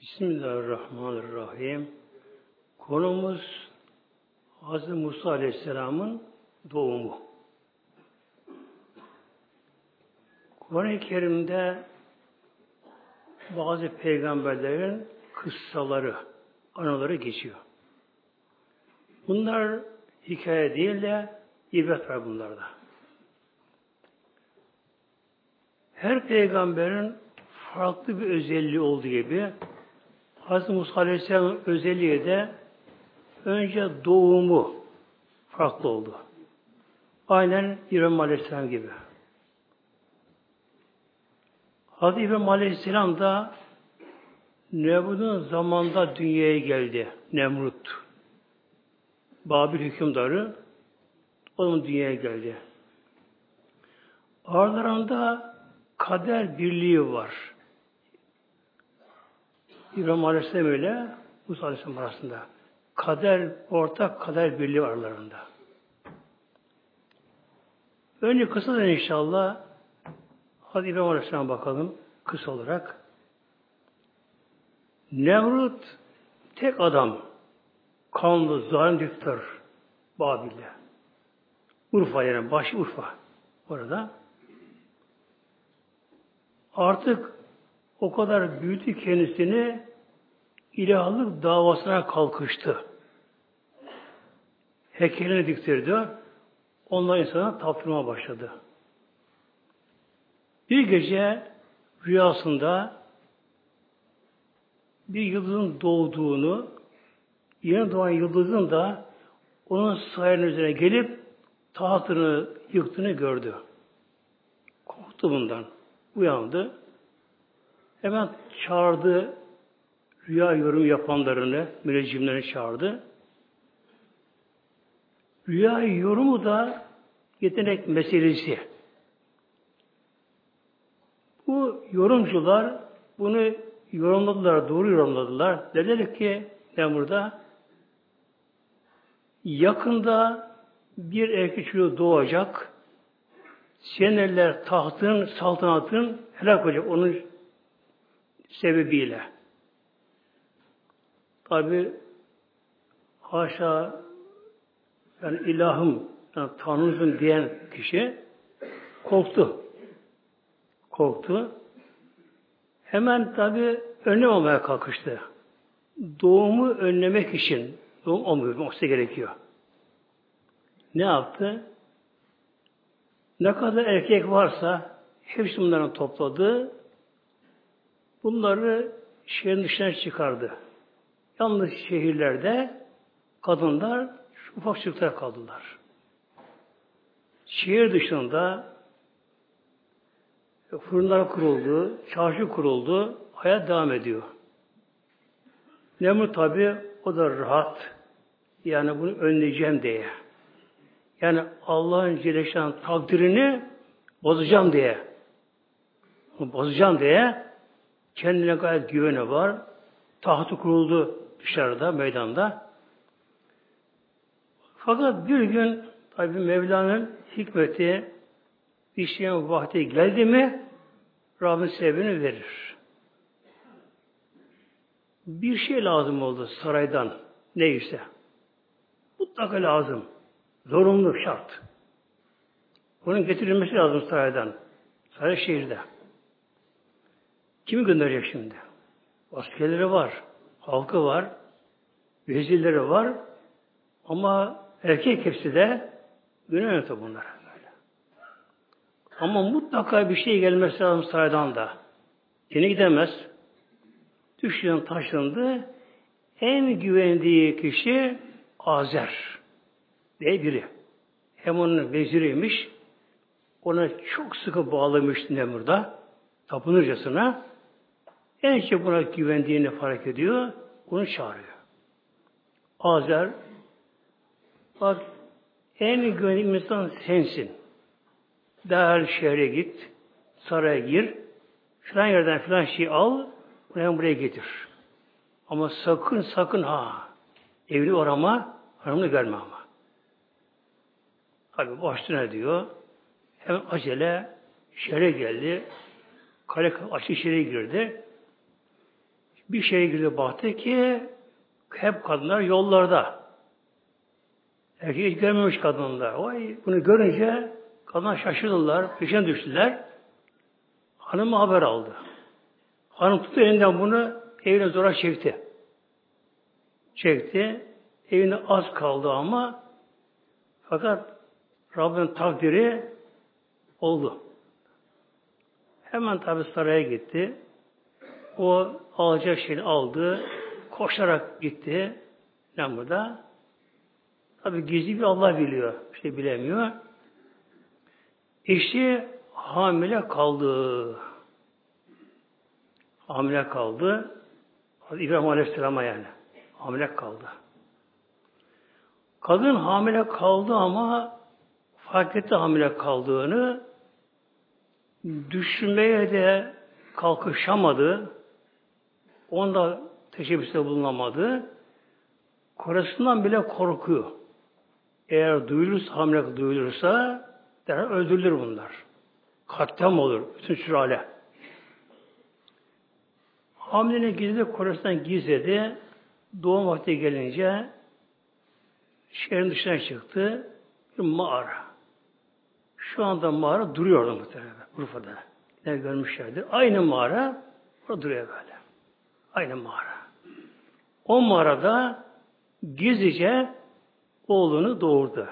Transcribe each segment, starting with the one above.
Bismillahirrahmanirrahim. Konumuz Hz. Musa Aleyhisselam'ın doğumu. Kur'an-ı Kerim'de bazı peygamberlerin kıssaları, anıları geçiyor. Bunlar hikaye değil de ibret var bunlarda. Her peygamberin farklı bir özelliği olduğu gibi Hz. Musa Aleyhisselam'ın özelliği de önce doğumu farklı oldu. Aynen İbrahim Aleyhisselam gibi. Hz. İbrahim Aleyhisselam da Nemrut'un zamanda dünyaya geldi. Nemrut. Babil hükümdarı onun dünyaya geldi. Aralarında kader birliği var. İbrahim Aleyhisselam ile Musa Aleyhisselam arasında. Kader, ortak kader birliği aralarında. Önce kısa da inşallah hadi İbrahim Aleyhisselam'a bakalım kısa olarak. Nemrut tek adam kanlı, zalim diktatör Babil'de. Urfa yani başı Urfa orada. Artık o kadar büyüdü kendisini ilahlık davasına kalkıştı. Heykelini diktirdi. Onlar insana taptırmaya başladı. Bir gece rüyasında bir yıldızın doğduğunu, yeni doğan yıldızın da onun sayenin üzerine gelip tahtını yıktığını gördü. Korktu bundan. Uyandı. Hemen çağırdı rüya yorum yapanlarını, müneccimlerini çağırdı. Rüya yorumu da yetenek meselesi. Bu yorumcular bunu yorumladılar, doğru yorumladılar. Dediler ki ben burada yakında bir erkek çocuğu doğacak. Seneler tahtın, saltanatın helak olacak onun sebebiyle. Tabi haşa yani ilahım, yani Tanrımsın diyen kişi korktu. Korktu. Hemen tabi önlem olmaya kalkıştı. Doğumu önlemek için doğum olmuyor, olması gerekiyor. Ne yaptı? Ne kadar erkek varsa hepsi bunları topladı. Bunları şehrin dışına çıkardı. Yalnız şehirlerde kadınlar ufak çocuklar kaldılar. Şehir dışında fırınlar kuruldu, çarşı kuruldu, hayat devam ediyor. Nemrut tabi o da rahat. Yani bunu önleyeceğim diye. Yani Allah'ın Celle takdirini bozacağım diye. Bozacağım diye kendine gayet güveni var. Tahtı kuruldu dışarıda, meydanda. Fakat bir gün tabi Mevla'nın hikmeti bir şeyin vakti geldi mi Rabbin sebebini verir. Bir şey lazım oldu saraydan neyse. Mutlaka lazım. Zorunlu şart. Bunun getirilmesi lazım saraydan. Saray şehirde. Kimi gönderecek şimdi? Askerleri var, halkı var, vezirleri var ama erkek hepsi de günah bunlar. Böyle. Ama mutlaka bir şey gelmesi lazım saraydan da. Yine gidemez. Düştüğün taşındı. En güvendiği kişi Azer diye biri. Hem onun veziriymiş. Ona çok sıkı bağlamış Nemrut'a. Tapınırcasına. En çok buna güvendiğini fark ediyor. Onu çağırıyor. Azer bak en güvenli insan sensin. Derhal şehre git. Saraya gir. Filan yerden filan şey al. Bunu buraya getir. Ama sakın sakın ha. Evli arama, hanımını görme ama. Tabi başına diyor. Hemen acele şehre geldi. Kale açık şehre girdi. Bir şey girdi baktı ki hep kadınlar yollarda. Erkek hiç görmemiş kadınlar. Vay, bunu görünce kadınlar şaşırdılar, peşine düştüler. Hanım haber aldı. Hanım tuttu elinden bunu evine zora çekti. Çekti. Evine az kaldı ama fakat Rabbin takdiri oldu. Hemen tabi saraya gitti. O alacak şeyini aldı. Koşarak gitti. Ne burada? Tabi gizli bir Allah biliyor. Bir şey bilemiyor. Eşi hamile kaldı. Hamile kaldı. İbrahim Aleyhisselam'a yani. Hamile kaldı. Kadın hamile kaldı ama fark etti hamile kaldığını düşünmeye de kalkışamadı. Onda teşebbüste bulunamadı. Korasından bile korkuyor. Eğer duyulursa, hamile duyulursa derhal öldürülür bunlar. Katliam olur. Bütün sürale. Hamilenin gizli korasından gizledi. Doğum vakti gelince şehrin dışına çıktı. Bir mağara. Şu anda mağara duruyor orada muhtemelen. Urfa'da. Ne görmüşlerdir. Aynı mağara orada duruyor böyle. Aynı mağara. O mağarada gizlice oğlunu doğurdu.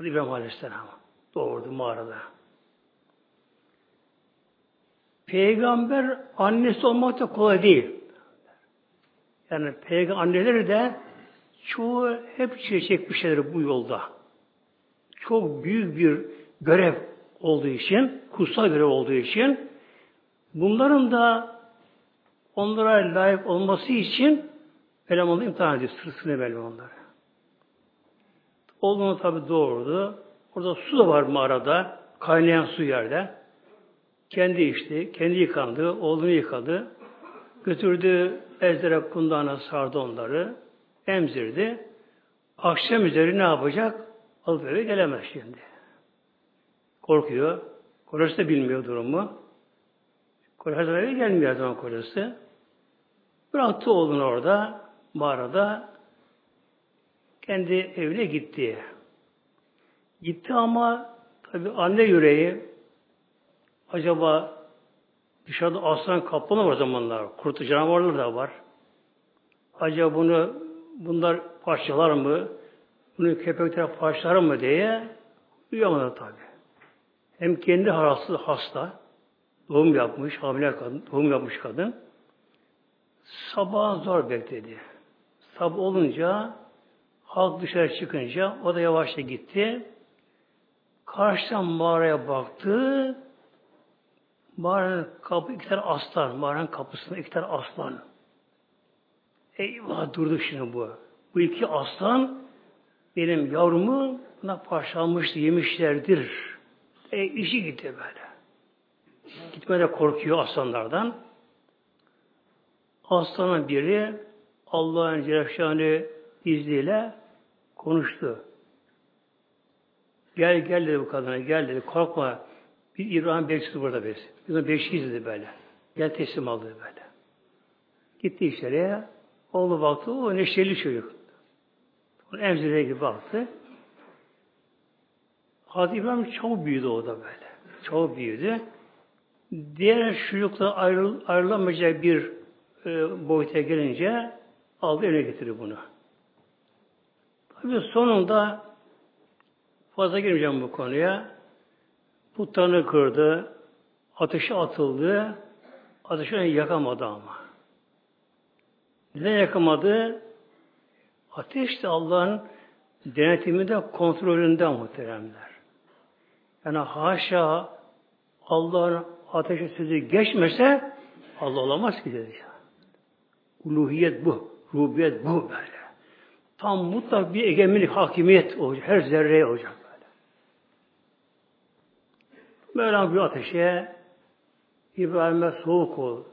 İbrahim Aleyhisselam doğurdu mağarada. Peygamber annesi olmak da kolay değil. Yani peygamber anneleri de çoğu hep çile çekmişler bu yolda. Çok büyük bir görev olduğu için, kutsal görev olduğu için bunların da onlara layık olması için elemanı imtihan ediyor. Sırasını belli onları. Oğlunu tabi doğurdu. Orada su da var mağarada. Kaynayan su yerde. Kendi içti. Kendi yıkandı. Oğlunu yıkadı. Götürdü ezlere kundağına sardı onları. Emzirdi. Akşam üzeri ne yapacak? Alıp eve gelemez şimdi. Korkuyor. Kocası da bilmiyor durumu. Kocası eve gelmiyor zaman kocası. Bıraktı oğlunu orada, mağarada. Kendi evine gitti. Gitti ama tabi anne yüreği acaba dışarıda aslan kaplan var zamanlar. Kurt canavarlar da var. Acaba bunu bunlar parçalar mı? Bunu köpekler parçalar mı diye uyuyamadı tabi. Hem kendi hastası hasta, doğum yapmış, hamile kadın, doğum yapmış kadın. Sabah zor bekledi. Sabah olunca halk dışarı çıkınca o da yavaşça gitti. Karşıdan mağaraya baktı. Mağaranın kapı iki tane aslan. Mağaranın kapısında iki tane aslan. Eyvah durdu şimdi bu. Bu iki aslan benim yavrumu buna parçalamıştı, yemişlerdir. E, işi gitti böyle. Gitmede korkuyor aslanlardan. Aslanın biri Allah'ın Celleşanı izniyle konuştu. Gel gel dedi bu kadına gel dedi korkma. Bir İbrahim bekçisi burada biz. Biz onu bekçiyiz dedi böyle. Gel teslim aldı böyle. Gitti içeriye. Oğlu baktı. O neşeli çocuk. Onu emzireye gibi baktı. Hazreti İbrahim çok büyüdü o da böyle. Çok büyüdü. Diğer çocukla ayrıl, ayrılamayacak bir e, boyuta gelince aldı eline getirdi bunu. Tabi sonunda fazla girmeyeceğim bu konuya. Putlarını kırdı, ateşe atıldı, ateşi yakamadı ama. Neden yakamadı? Ateş de Allah'ın denetiminde, kontrolünde muhteremler. Yani haşa Allah'ın ateşe sözü geçmese Allah olamaz ki dedi. Uluhiyet bu. Rubiyet bu böyle. Tam mutlak bir egemenlik, hakimiyet olacak. Her zerreye olacak böyle. Mevlam bir ateşe İbrahim'e soğuk ol.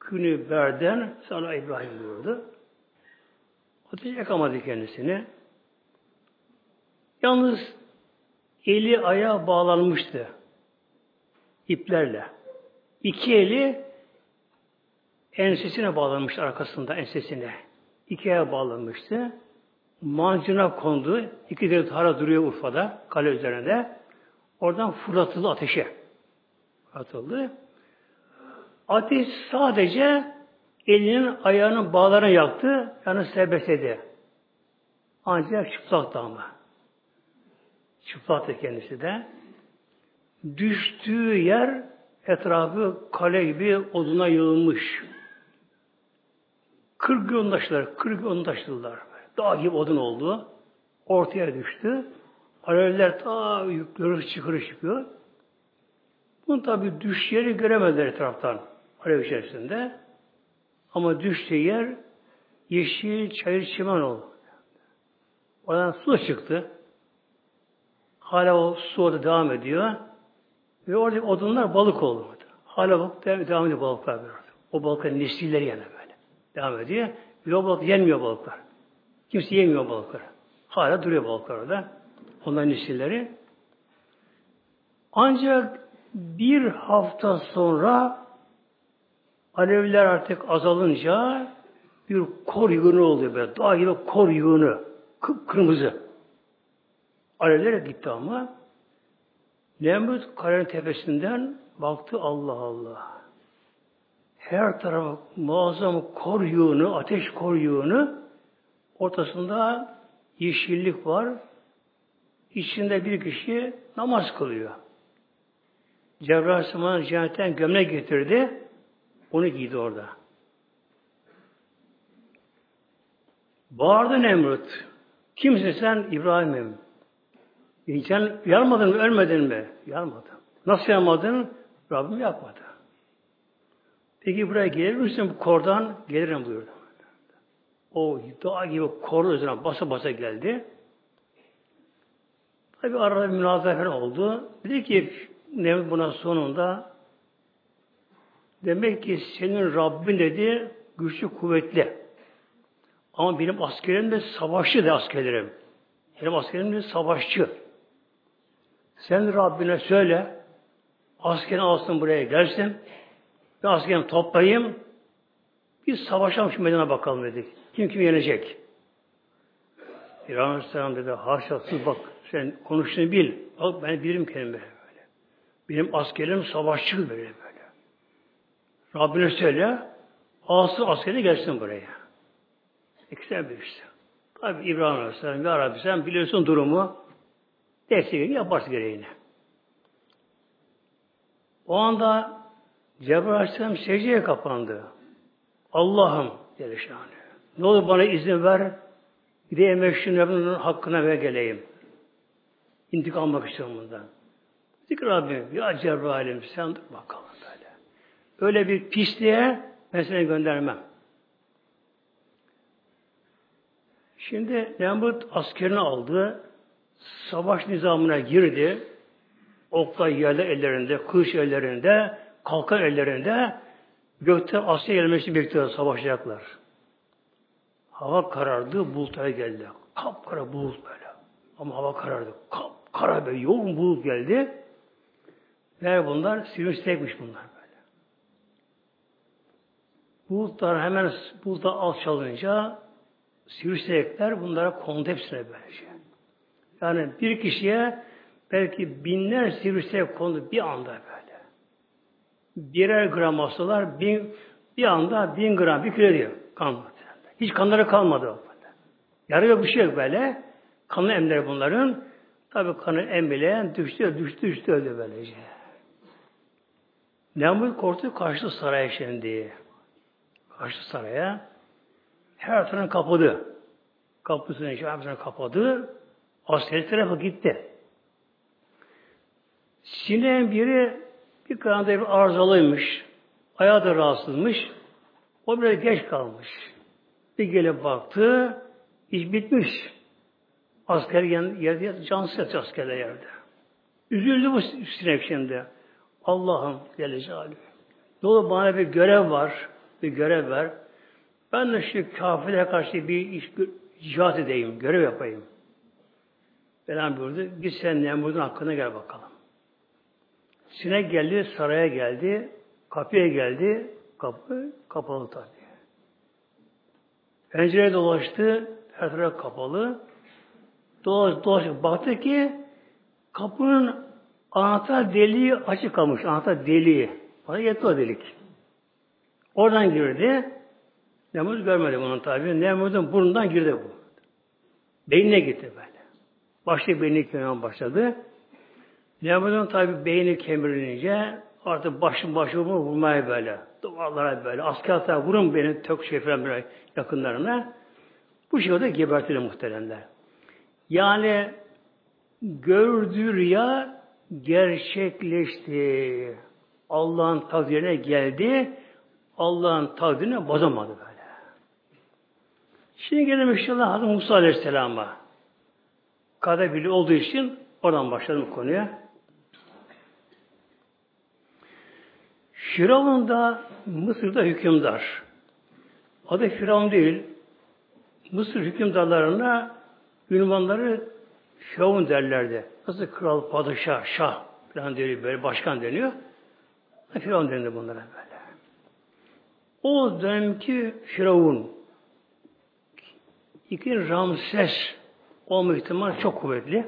Günü berden sana İbrahim buyurdu. Ateş yakamadı kendisini. Yalnız eli ayağı bağlanmıştı iplerle. İki eli ensesine bağlanmıştı arkasında ensesine. İkiye bağlanmıştı. Mancına kondu. İki devlet hala duruyor Urfa'da, kale üzerinde. Oradan fırlatıldı ateşe. Atıldı. Ateş sadece elinin ayağının bağlarını yaktı, yani sebesledi. Ancak çıplaktı ama. Çıplaktı kendisi de. Düştüğü yer etrafı kale gibi oduna yığılmış. Kırk gün taşıdılar, kırk gün taşıdılar. Dağ gibi odun oldu. Ortaya düştü. Alevler ta yukarı çıkıyor çıkıyor. Bunu tabi düş yeri göremediler etraftan. Alev içerisinde. Ama düştüğü yer yeşil çayır çimen oldu. Oradan su çıktı. Hala o su orada devam ediyor. Ve oradaki odunlar balık oldu. Hala balık devam ediyor balıklar. O balıkların nesilleri yani. Devam ediyor. O balık yenmiyor balıklar. Kimse yemiyor balıkları. Hala duruyor balıklar orada. Onların nesilleri. Ancak bir hafta sonra alevler artık azalınca bir kor yığını oluyor böyle. Dağ gibi kor yığını. Kıpkırmızı. Alevler gitti ama Nemrut kalenin tepesinden baktı Allah Allah. Her tarafı muazzam kor yığını, ateş kor yığını ortasında yeşillik var. İçinde bir kişi namaz kılıyor. Cebrail Aleyhisselam cennetten gömlek getirdi. Onu giydi orada. Bağırdı Nemrut. Kimsin sen? İbrahim'im. E sen yanmadın mı, ölmedin mi? Yanmadım. Nasıl yanmadın? Rabbim yapmadı. Peki buraya gelir misin bu kordan? Gelirim buyurdu. O dağ gibi korun üzerine basa basa geldi. Tabi arada münazara oldu. Dedi ki Nemrut buna sonunda demek ki senin Rabbin dedi güçlü kuvvetli. Ama benim askerim de savaşçı da askerlerim. Benim askerim de savaşçı. Sen Rabbine söyle, askerini alsın buraya gelsin, ve askerini toplayayım, biz savaşalım şu meydana bakalım dedik. Kim kim yenecek? İran Aleyhisselam dedi, haşa siz bak, sen konuştuğunu bil. Bak ben bilirim kendimi böyle. Benim askerim savaşçı böyle böyle. Rabbine söyle, alsın askeri gelsin buraya. İkisinden birisi. Tabi İbrahim Aleyhisselam, Ya Rabbi sen biliyorsun durumu. Destek yaparsın gereğini. O anda Cebrail Aleyhisselam secdeye kapandı. Allah'ım dedi şahane. Ne olur bana izin ver. Gideyim meşhurun hakkına ve geleyim. İntikam almak istiyorum bundan. Dik Rabbim ya Cebrail'im sen bakalım böyle. Öyle bir pisliğe ben seni göndermem. Şimdi Nemrut askerini aldı. Savaş nizamına girdi. Okla yerler ellerinde, kılıç ellerinde, kalkan ellerinde gökte Asya gelmesi bekliyor savaşacaklar. Hava karardı, bulutlara geldi. Kapkara bulut böyle. Ama hava karardı. Kapkara böyle yoğun bulut geldi. Ve bunlar sivristekmiş bunlar böyle. Bulutlar hemen bulutlar alçalınca sivrisinekler bunlara kondu hepsine böylece. Yani bir kişiye belki binler sivrisinek kondu bir anda böyle. Birer gram hastalar bin, bir anda bin gram bir kilo diyor kan. Hiç kanları kalmadı. Böyle. Yarı yok bir şey yok böyle. Kanlı emleri bunların. Tabi kanı embileyen düştü, düştü, düştü öldü böylece. Nemrut korktu kaçtı saraya şimdi. Kaçtı saraya. Her tarafını kapadı. Kapısını işte kapadı. Askeri tarafa gitti. Sineğin biri bir kanada bir arızalıymış. Ayağı da rahatsızmış. O biraz geç kalmış. Bir gelip baktı. iş bitmiş. Asker yerde cansız askerler yerde. Üzüldü bu sinek şimdi. Allah'ım gelecek Ne olur bana bir görev var. Bir görev ver. Ben de şu kafirlere karşı bir iş cihat edeyim, görev yapayım. Belan buyurdu. Git sen Nemrut'un hakkına gel bakalım. Sinek geldi, saraya geldi, kapıya geldi, kapı Kapalı tabi. Pencereye dolaştı. Her taraf kapalı. Dolaş, dolaşıp baktı ki kapının anahtar deliği açık kalmış. Anahtar deliği. Bana yetti o delik. Oradan girdi. Nemrut görmedi bunun tabi. Nemrut'un burnundan girdi bu. Beynine gitti böyle. Başta beyni kemirmeye başladı. Nemrut'un tabi beyni kemirilince artık başım başımı vurmaya böyle. Duvarlara böyle. Asker tabi vurun beni tök şey falan böyle yakınlarına. Bu şekilde gebertilir muhteremler. Yani gördüğü rüya gerçekleşti. Allah'ın takdirine geldi. Allah'ın takdirine bozamadı böyle. Şimdi gelelim inşallah Hazreti Musa Aleyhisselam'a. Kader birliği olduğu için oradan başladım konuya. Firavun da Mısır'da hükümdar. Adı Firavun değil. Mısır hükümdarlarına ünvanları Firavun derlerdi. Nasıl kral, padişah, şah falan diyor böyle başkan deniyor. Firavun denildi bunlara böyle. O dönemki Firavun iki Ramses olma ihtimal çok kuvvetli.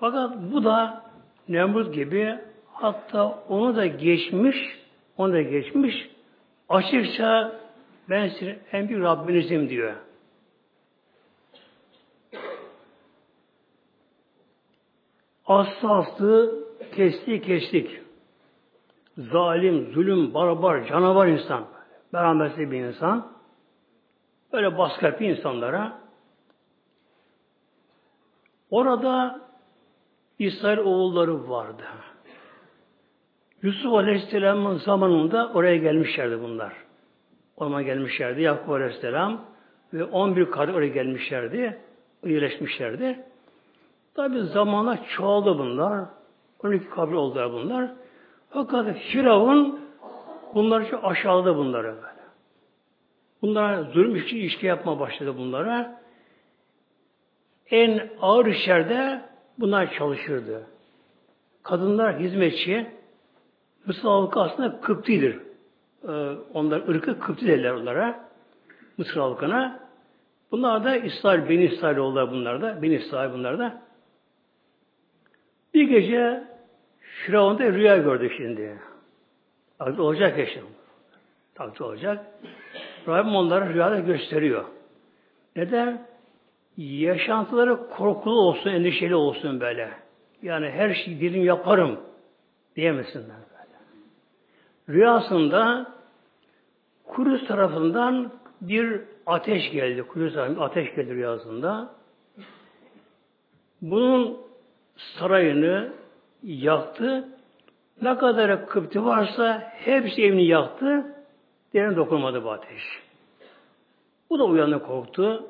Fakat bu da Nemrut gibi hatta onu da geçmiş onu da geçmiş açıkça ben sizin en büyük Rabbinizim diyor. Aslı aslı kesti kestik. Zalim, zulüm, barbar, canavar insan. Merhametli bir insan. Böyle baskı insanlara. Orada İsrail oğulları vardı. Yusuf Aleyhisselam'ın zamanında oraya gelmişlerdi bunlar. Oraya gelmişlerdi. Yakup Aleyhisselam ve 11 kardeş oraya gelmişlerdi. Yerleşmişlerdi. Tabi zamana çoğaldı bunlar. 12 kabir oldular bunlar. Fakat Firavun bunları çok aşağıladı bunları. Bunlara zulüm işi, işki yapma başladı bunlara. En ağır işlerde bunlar çalışırdı. Kadınlar hizmetçi, Mısır halkı aslında Kıptidir. Ee, onlar ırkı Kıpti derler onlara. Mısır halkına. Bunlar da İsrail, Beni İsrail oldular bunlar da. Beni İsrail bunlar da. Bir gece Firavun da rüya gördü şimdi. Tabii olacak ya şimdi. Tabii olacak. Rabbim onlara rüyada gösteriyor. Neden? Yaşantıları korkulu olsun, endişeli olsun böyle. Yani her şeyi dilim yaparım diyemesinler. Rüyasında Kuruz tarafından bir ateş geldi. Kuruz tarafından ateş geldi rüyasında. Bunun sarayını yaktı. Ne kadar Kıpti varsa hepsi evini yaktı. Derine dokunmadı bu ateş. Bu da uyandı korktu.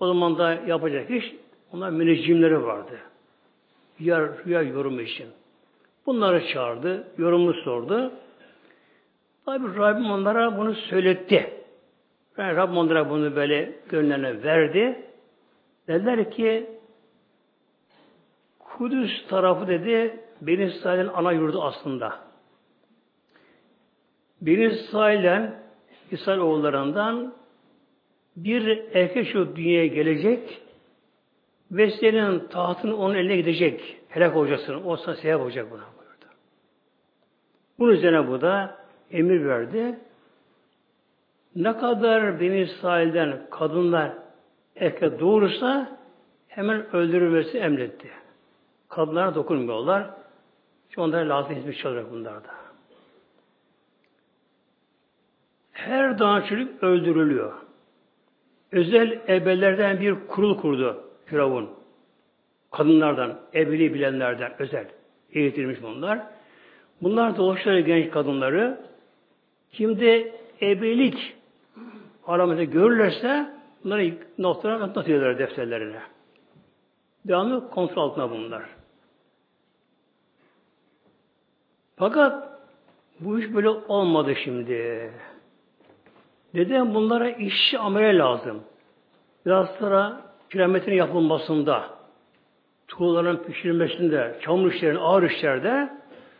O zaman da yapacak iş onlar müneccimleri vardı. Rüya, rüya yorumu için. Bunları çağırdı, yorumunu sordu. Tabi Rabbim onlara bunu söyletti. Yani Rabbim onlara bunu böyle gönüllerine verdi. Dediler ki Kudüs tarafı dedi Beni İsrail'in ana yurdu aslında. Beni İsrail'den İsrail oğullarından bir erkek şu dünyaya gelecek ve senin tahtın onun eline gidecek. Helak olacaksın. Olsa sebep olacak buna buyurdu. Bunun üzerine bu da emir verdi. Ne kadar Beni İsrail'den kadınlar erkek doğurursa hemen öldürülmesi emretti. Kadınlara dokunmuyorlar. Çünkü onlara lazım hizmet çalacak bunlarda. Her çocuk öldürülüyor. Özel ebelerden bir kurul kurdu Firavun. Kadınlardan, ebeli bilenlerden özel eğitilmiş bunlar. Bunlar doğuşları genç kadınları kimde ebelik aramızda görürlerse bunları notlara not atıyorlar defterlerine. Devamlı kontrol altında bunlar. Fakat bu iş böyle olmadı şimdi. Neden? Bunlara işçi amele lazım. Biraz sonra kilometrenin yapılmasında, tuğlaların pişirilmesinde, çamur işlerinde, ağır işlerde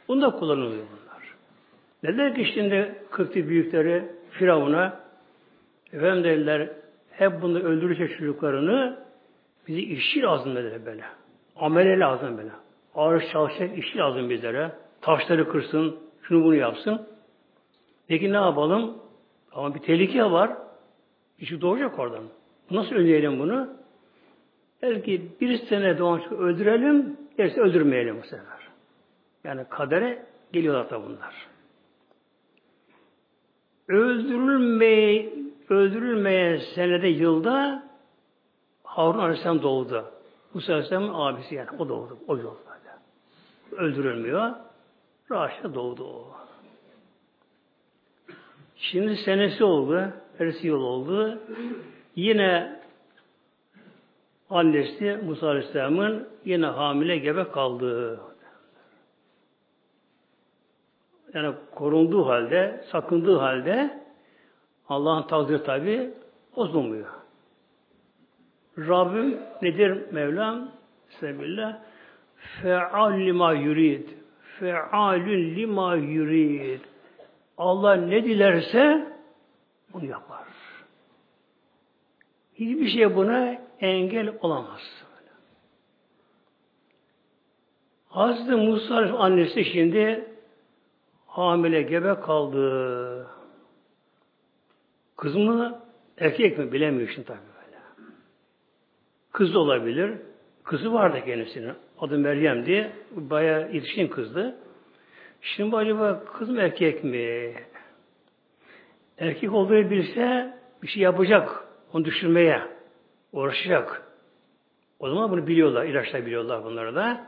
bunda kullanılıyor. Dediler ki şimdi Kıpti büyükleri Firavun'a efendim dediler hep bunu öldürecek çocuklarını bizi işçi lazım dediler böyle. Amele lazım böyle. Ağır çalışacak işçi lazım bizlere. Taşları kırsın, şunu bunu yapsın. Peki ne yapalım? Ama bir tehlike var. İşi doğacak oradan. Nasıl önleyelim bunu? Belki bir sene doğan öldürelim, gerisi öldürmeyelim bu sefer. Yani kadere geliyorlar tabi bunlar. Öldürülmeye, öldürülmeyen senede yılda Harun Aleyhisselam doğdu. Musa Aleyhisselam'ın abisi yani. O doğdu. O böyle. Öldürülmüyor. Raşa doğdu o. Şimdi senesi oldu. Ersi yıl oldu. Yine annesi Musa Aleyhisselam'ın yine hamile gebe kaldı. Yani korunduğu halde, sakındığı halde Allah'ın takdiri tabi bozulmuyor. Rabbim nedir Mevlam? Sebillah. Fe'al lima yurid. Fe'alün lima yurid. Allah ne dilerse onu yapar. Hiçbir şey buna engel olamaz. Hazreti Musa annesi şimdi hamile gebe kaldı. Kız mı erkek mi bilemiyor şimdi tabii böyle. Kız olabilir. Kızı vardı kendisinin. Adı Meryem diye. Bayağı yetişkin kızdı. Şimdi acaba kız mı erkek mi? Erkek olduğunu bilse bir şey yapacak. Onu düşürmeye uğraşacak. O zaman bunu biliyorlar. ilaçlar biliyorlar bunları da.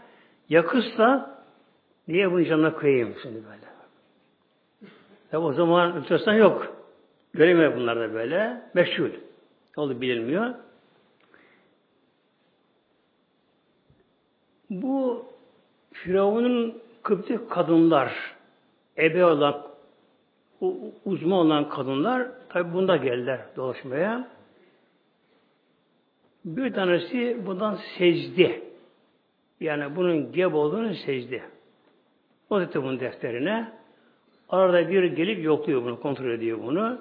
Ya kızsa niye bunun canına koyayım şimdi böyle? Tabi o zaman ultrasan yok. Göremiyor bunlar da böyle. Meşhur. Oldu bilinmiyor. Bu Firavun'un Kıpti kadınlar, ebe olan, uzman olan kadınlar tabi bunda geldiler dolaşmaya. Bir tanesi bundan secdi. Yani bunun geb olduğunu secdi. O da bunun defterine. Arada bir gelip yokluyor bunu, kontrol ediyor bunu.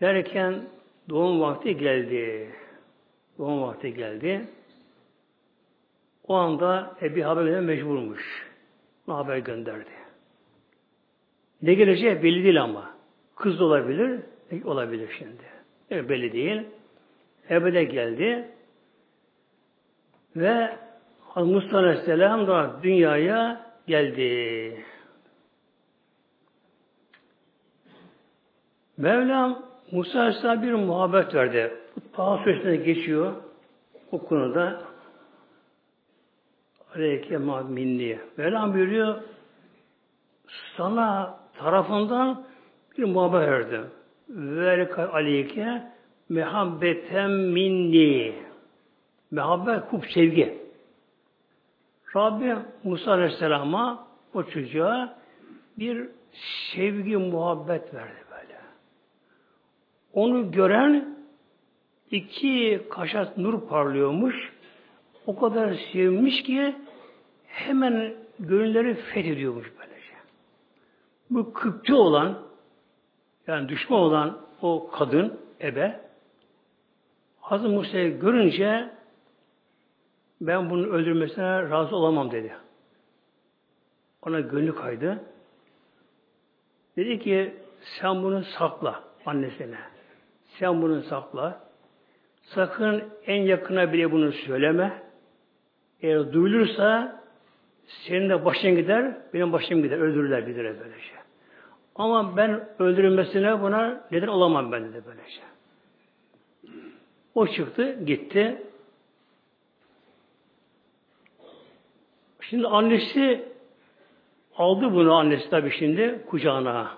Derken doğum vakti geldi. Doğum vakti geldi. O anda e, bir haber mecburmuş. Ne haber gönderdi. Ne geleceği belli değil ama. Kız da olabilir, olabilir şimdi. Evet, belli değil. Ebede geldi. Ve Musa Aleyhisselam da dünyaya geldi. Mevlam Musa Aleyhisselam bir muhabbet verdi. Taha Suresi'nde geçiyor. O konuda Aleyke ma minni. Mevlam buyuruyor sana tarafından bir muhabbet verdim. Velika aleyke mehabbeten minni. Mehabbet, kup sevgi. Rabbi Musa Aleyhisselam'a o çocuğa bir sevgi, muhabbet verdi. Onu gören iki kaşat nur parlıyormuş. O kadar sevmiş ki hemen gönülleri fethediyormuş böylece. Bu Kıpti olan yani düşman olan o kadın ebe Hazreti Musa'yı görünce ben bunun öldürmesine razı olamam dedi. Ona gönlü kaydı. Dedi ki sen bunu sakla annesine. Sen bunu sakla. Sakın en yakına bile bunu söyleme. Eğer duyulursa senin de başın gider, benim başım gider. Öldürürler bilir böylece. Ama ben öldürülmesine buna neden olamam ben de böylece. O çıktı, gitti. Şimdi annesi aldı bunu annesi tabii şimdi kucağına.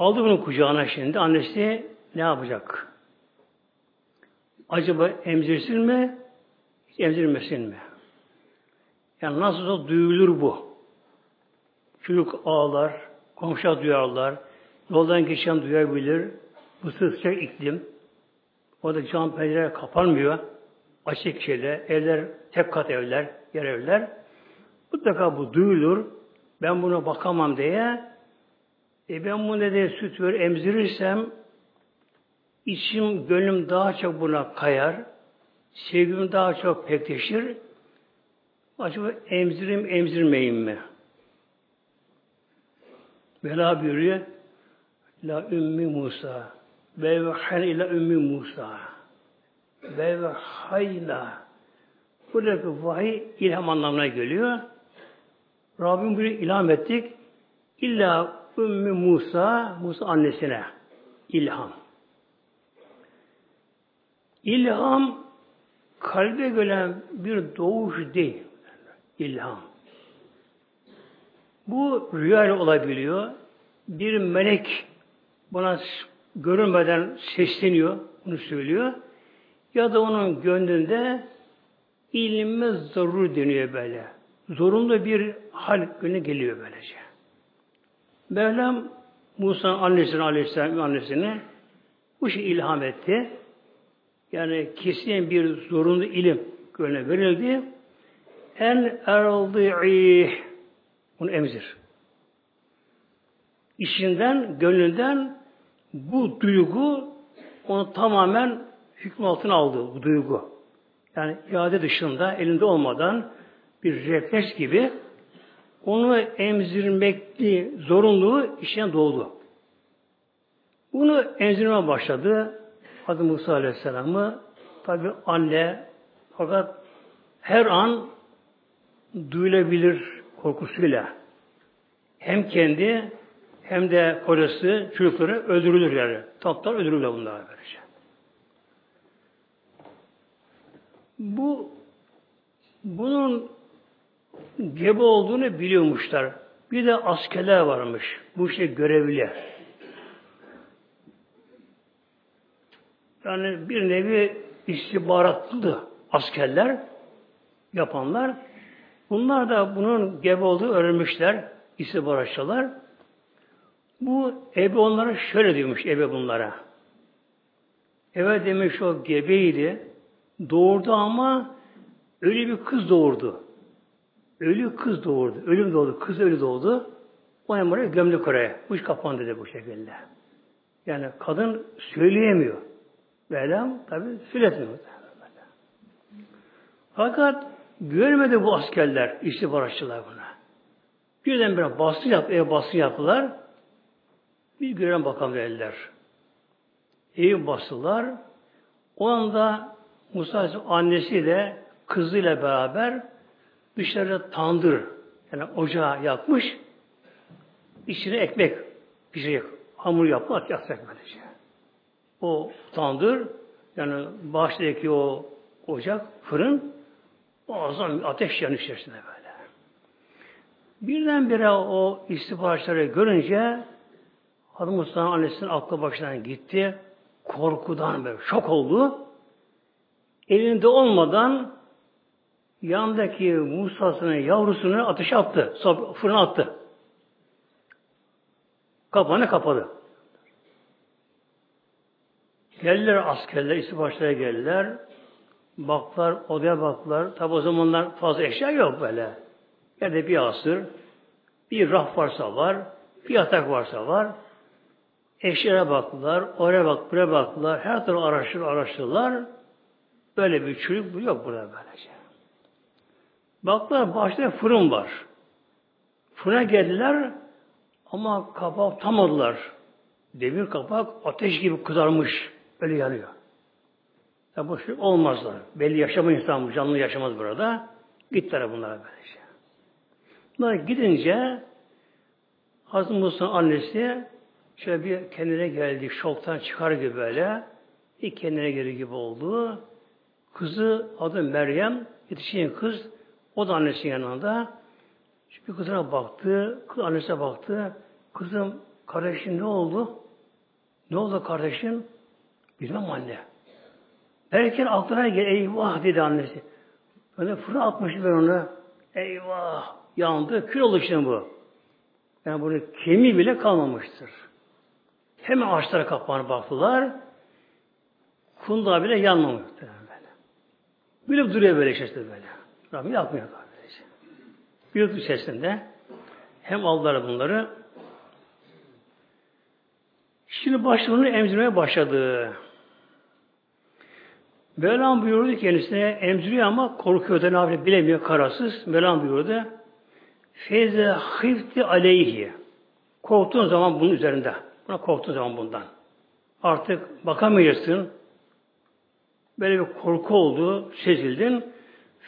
Aldı bunu kucağına şimdi. Annesi ne yapacak? Acaba emzirsin mi? Emzirmesin mi? Yani nasıl olsa duyulur bu. Çocuk ağlar, komşu duyarlar, yoldan geçen duyabilir. Bu sıcak iklim. O da cam pencere kapanmıyor. Açık şeyler, evler, tek kat evler, yer evler. Mutlaka bu duyulur. Ben buna bakamam diye. E ben bunu de süt ver emzirirsem içim, gönlüm daha çok buna kayar. Sevgim daha çok pekleşir. Acaba emzirim, emzirmeyeyim mi? Bela buyuruyor. La ümmi Musa. Bevhen ila ümmi Musa. Bevhayna. Buradaki vahiy ilham anlamına geliyor. Rabbim bunu ilham ettik. İlla Ümmü Musa, Musa annesine ilham. İlham kalbe gelen bir doğuş değil. İlham. Bu rüya olabiliyor. Bir melek buna görünmeden sesleniyor, bunu söylüyor. Ya da onun gönlünde ilme zarur deniyor böyle. Zorunlu bir hal günü geliyor böylece. Mevlam Musa'nın annesine aleyhisselam annesine bu şey ilham etti. Yani kesin bir zorunlu ilim gönlüne verildi. En erdi'i bunu emzir. İşinden, gönlünden bu duygu onu tamamen hükmü altına aldı bu duygu. Yani irade dışında elinde olmadan bir refleks gibi onu emzirmekli zorunluluğu işine doğdu. Bunu emzirmeye başladı. Adı Musa Aleyhisselam'ı tabi anne fakat her an duyulabilir korkusuyla hem kendi hem de kocası, çocukları öldürülür yani. Tatlar öldürülür bunlar böylece. Bu bunun gebe olduğunu biliyormuşlar. Bir de askerler varmış. Bu şey görevli. Yani bir nevi istihbaratlı askerler yapanlar. Bunlar da bunun gebe olduğu öğrenmişler. istihbaratçılar. Bu ebe onlara şöyle diyormuş ebe bunlara. Evet demiş o gebeydi. Doğurdu ama ölü bir kız doğurdu. Ölü kız doğurdu. Ölüm doğdu. Kız ölü doğdu. O emre gömlek oraya. Uç kapandı dedi bu şekilde. Yani kadın söyleyemiyor. Velham tabi söyletmiyor. Fakat görmedi bu askerler, istihbaratçılar buna. Birdenbire baskı yap, ev baskı yaptılar. Bir gören bakalım dediler. Evi bastılar. O anda Musa annesi de kızıyla beraber dışarıda tandır yani ocağı yakmış içine ekmek pişirecek. Hamur yapıp atacak böylece. O tandır yani baştaki o ocak, fırın muazzam ateş yanıyor içerisinde böyle. Birdenbire o istihbaratçıları görünce Hazreti Musa'nın annesinin aklı başından gitti. Korkudan böyle şok oldu. Elinde olmadan yanındaki Musa'sının yavrusunu ateşe attı. Fırına attı. Kapağını kapadı. Geldiler askerler, istihbaratçılara geldiler. Baklar, odaya baklar. Tabi o zamanlar fazla eşya yok böyle. Yerde bir asır, bir raf varsa var, bir yatak varsa var. Eşyaya baktılar, oraya bak, buraya baktılar. Her tarafı araştır, araştırdılar. Böyle bir çocuk yok burada böylece. Baktılar başta fırın var. Fırına geldiler ama kapağı tutamadılar. Demir kapak ateş gibi kızarmış. Öyle yanıyor. Ya bu şey olmazlar. Belli yaşama insan bu. Canlı yaşamaz burada. Gittiler bunlara böylece. Bunlar gidince Hazreti Musa'nın annesi şöyle bir kendine geldi. Şoktan çıkar gibi böyle. Bir kendine geri gibi oldu. Kızı adı Meryem. Yetişen kız o da annesinin yanında. Bir kızına baktı. Kız annesine baktı. Kızım kardeşin ne oldu? Ne oldu kardeşin? Bilmem anne. Erken aklına gel, eyvah dedi annesi. Böyle fırına atmış ben onu. Eyvah, yandı, kül oldu şimdi bu. Yani bunun kemiği bile kalmamıştır. Hemen ağaçlara kapağına baktılar. Kundağı bile yanmamıştır böyle. Böyle duruyor böyle işte böyle. Rabbim yapmıyor kardeşim. Bir yurt içerisinde hem aldılar bunları. Şimdi başlarını emzirmeye başladı. Mevlam buyurdu kendisine emziriyor ama korkuyor da ne yapıyor bilemiyor karasız. Mevlam buyurdu. Feyze hifti aleyhi. Korktuğun zaman bunun üzerinde. Buna korktuğun zaman bundan. Artık bakamayacaksın. Böyle bir korku oldu, sezildin.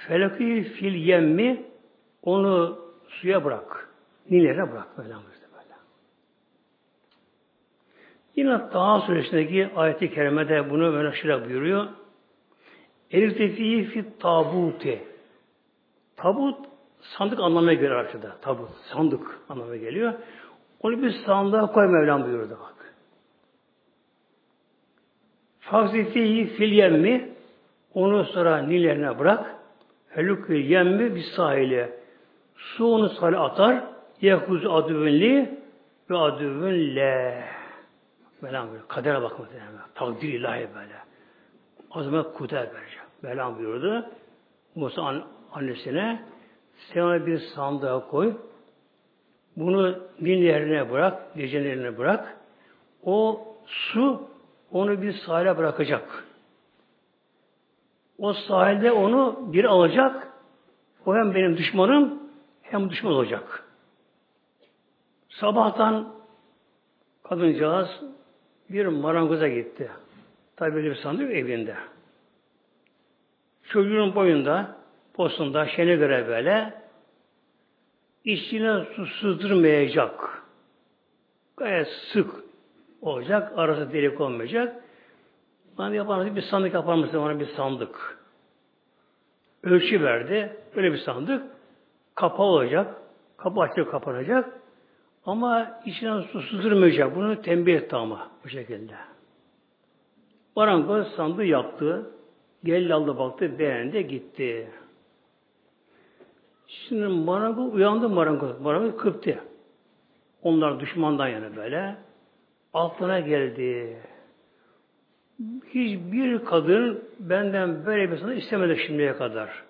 Felaki fil yemmi onu suya bırak. Nilere bırak böyle böyle. Yine Taha suresindeki ayeti kerimede bunu böyle şöyle buyuruyor. Eliftefihi fit tabuti. Tabut sandık anlamına geliyor arkada. Tabut, sandık anlamına geliyor. Onu bir sandığa koy Mevlam buyurdu bak. Fazifihi fil yemmi onu sonra nillerine bırak. Helukül yemmi bir sahile. Su onu sahile atar. Yekuz adüvünli ve adüvün le. Mevlam buyuruyor. Kadere bakmak. Takdir ilahi böyle. Zaman kudret verecek. Mevlam buyurdu. Musa an, annesine sen bir sandığa koy. Bunu din yerine bırak, gecenin yerine bırak. O su onu bir sahile bırakacak. O sahilde onu bir alacak. O hem benim düşmanım hem düşman olacak. Sabahtan kadıncağız bir marangoza gitti. Tabi bir sandık evinde. Çocuğun boyunda, postunda, şene göre böyle içine su sızdırmayacak. Gayet sık olacak. Arası delik olmayacak. Bana yapar mısın? Bir sandık yapar mısın? Bana bir sandık. Ölçü verdi. Böyle bir sandık. Kapağı olacak. Kapı açık kapanacak. Ama içine su sızdırmayacak. Bunu tembih etti ama bu şekilde. Marangoz sandığı yaptı. Geldi aldı baktı, beğendi, gitti. Şimdi marangoz uyandı marangoz. Marangoz kıptı. Onlar düşmandan yana böyle. Aklına geldi. Hiçbir kadın benden böyle bir sanat istemedi şimdiye kadar.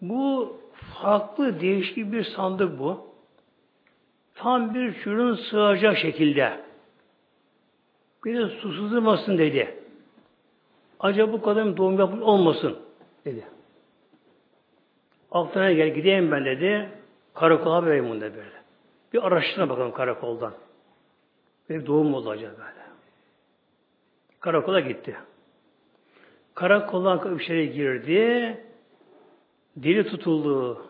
Bu farklı, değişik bir sandık bu. Tam bir çürün sığacak şekilde. Bir de susuzlamasın dedi. Acaba bu kadın doğum yapmış olmasın dedi. Aklına gel gideyim ben dedi. Karakola vereyim bunu da böyle. Bir araştırma bakalım karakoldan. Bir doğum oldu acaba böyle. Karakola gitti. Karakoldan içeri girdi. Dili tutuldu.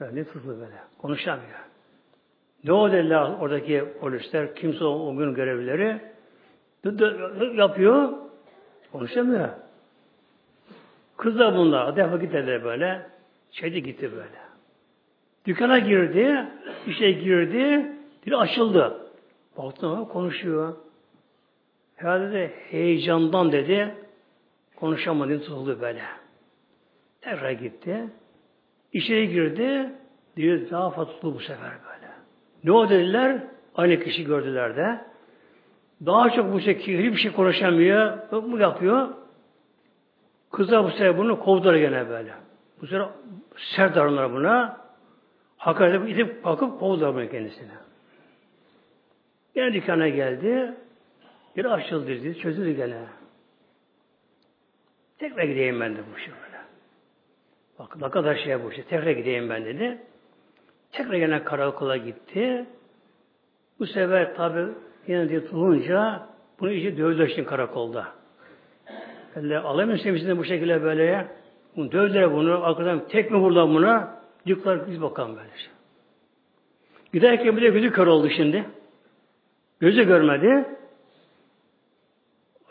Böyle, tutuldu böyle? Konuşamıyor. Ne o dediler oradaki polisler, kimse o, gün görevlileri yapıyor. Konuşamıyor. Kız da bunlar. Defa gitti böyle. Şeyde gitti böyle. Dükkana girdi. işe girdi. Dili açıldı. Baktı ama konuşuyor. Herhalde de heyecandan dedi. Konuşamadı. Tutuldu böyle. Tekrar gitti. İçeri girdi. Dili daha fazla bu sefer böyle. Ne o dediler? Aynı kişi gördüler de. Daha çok bu şekilde bir şey konuşamıyor. Bu yapıyor. Kızlar bu sefer bunu kovdular gene böyle. Bu sefer sert davranlar buna. Hakaret edip itip kalkıp kovdular kendisine. Gene dükkana geldi. Bir açıldı dedi. Çözüldü gene. Tekrar gideyim ben de bu böyle. Bak ne kadar şey bu şey. Tekrar gideyim ben dedi. Tekrar gene karakola gitti. Bu sefer tabi yine diye tutulunca bunu iyice dövdüler şimdi karakolda. Elle alamıyorsun bizden bu şekilde böyle. Bunu dövdüler bunu. Arkadan tek mi vurdular buna? Yıklar biz bakalım böyle. Şey. Giderken bir de gözü kör oldu şimdi. Gözü görmedi.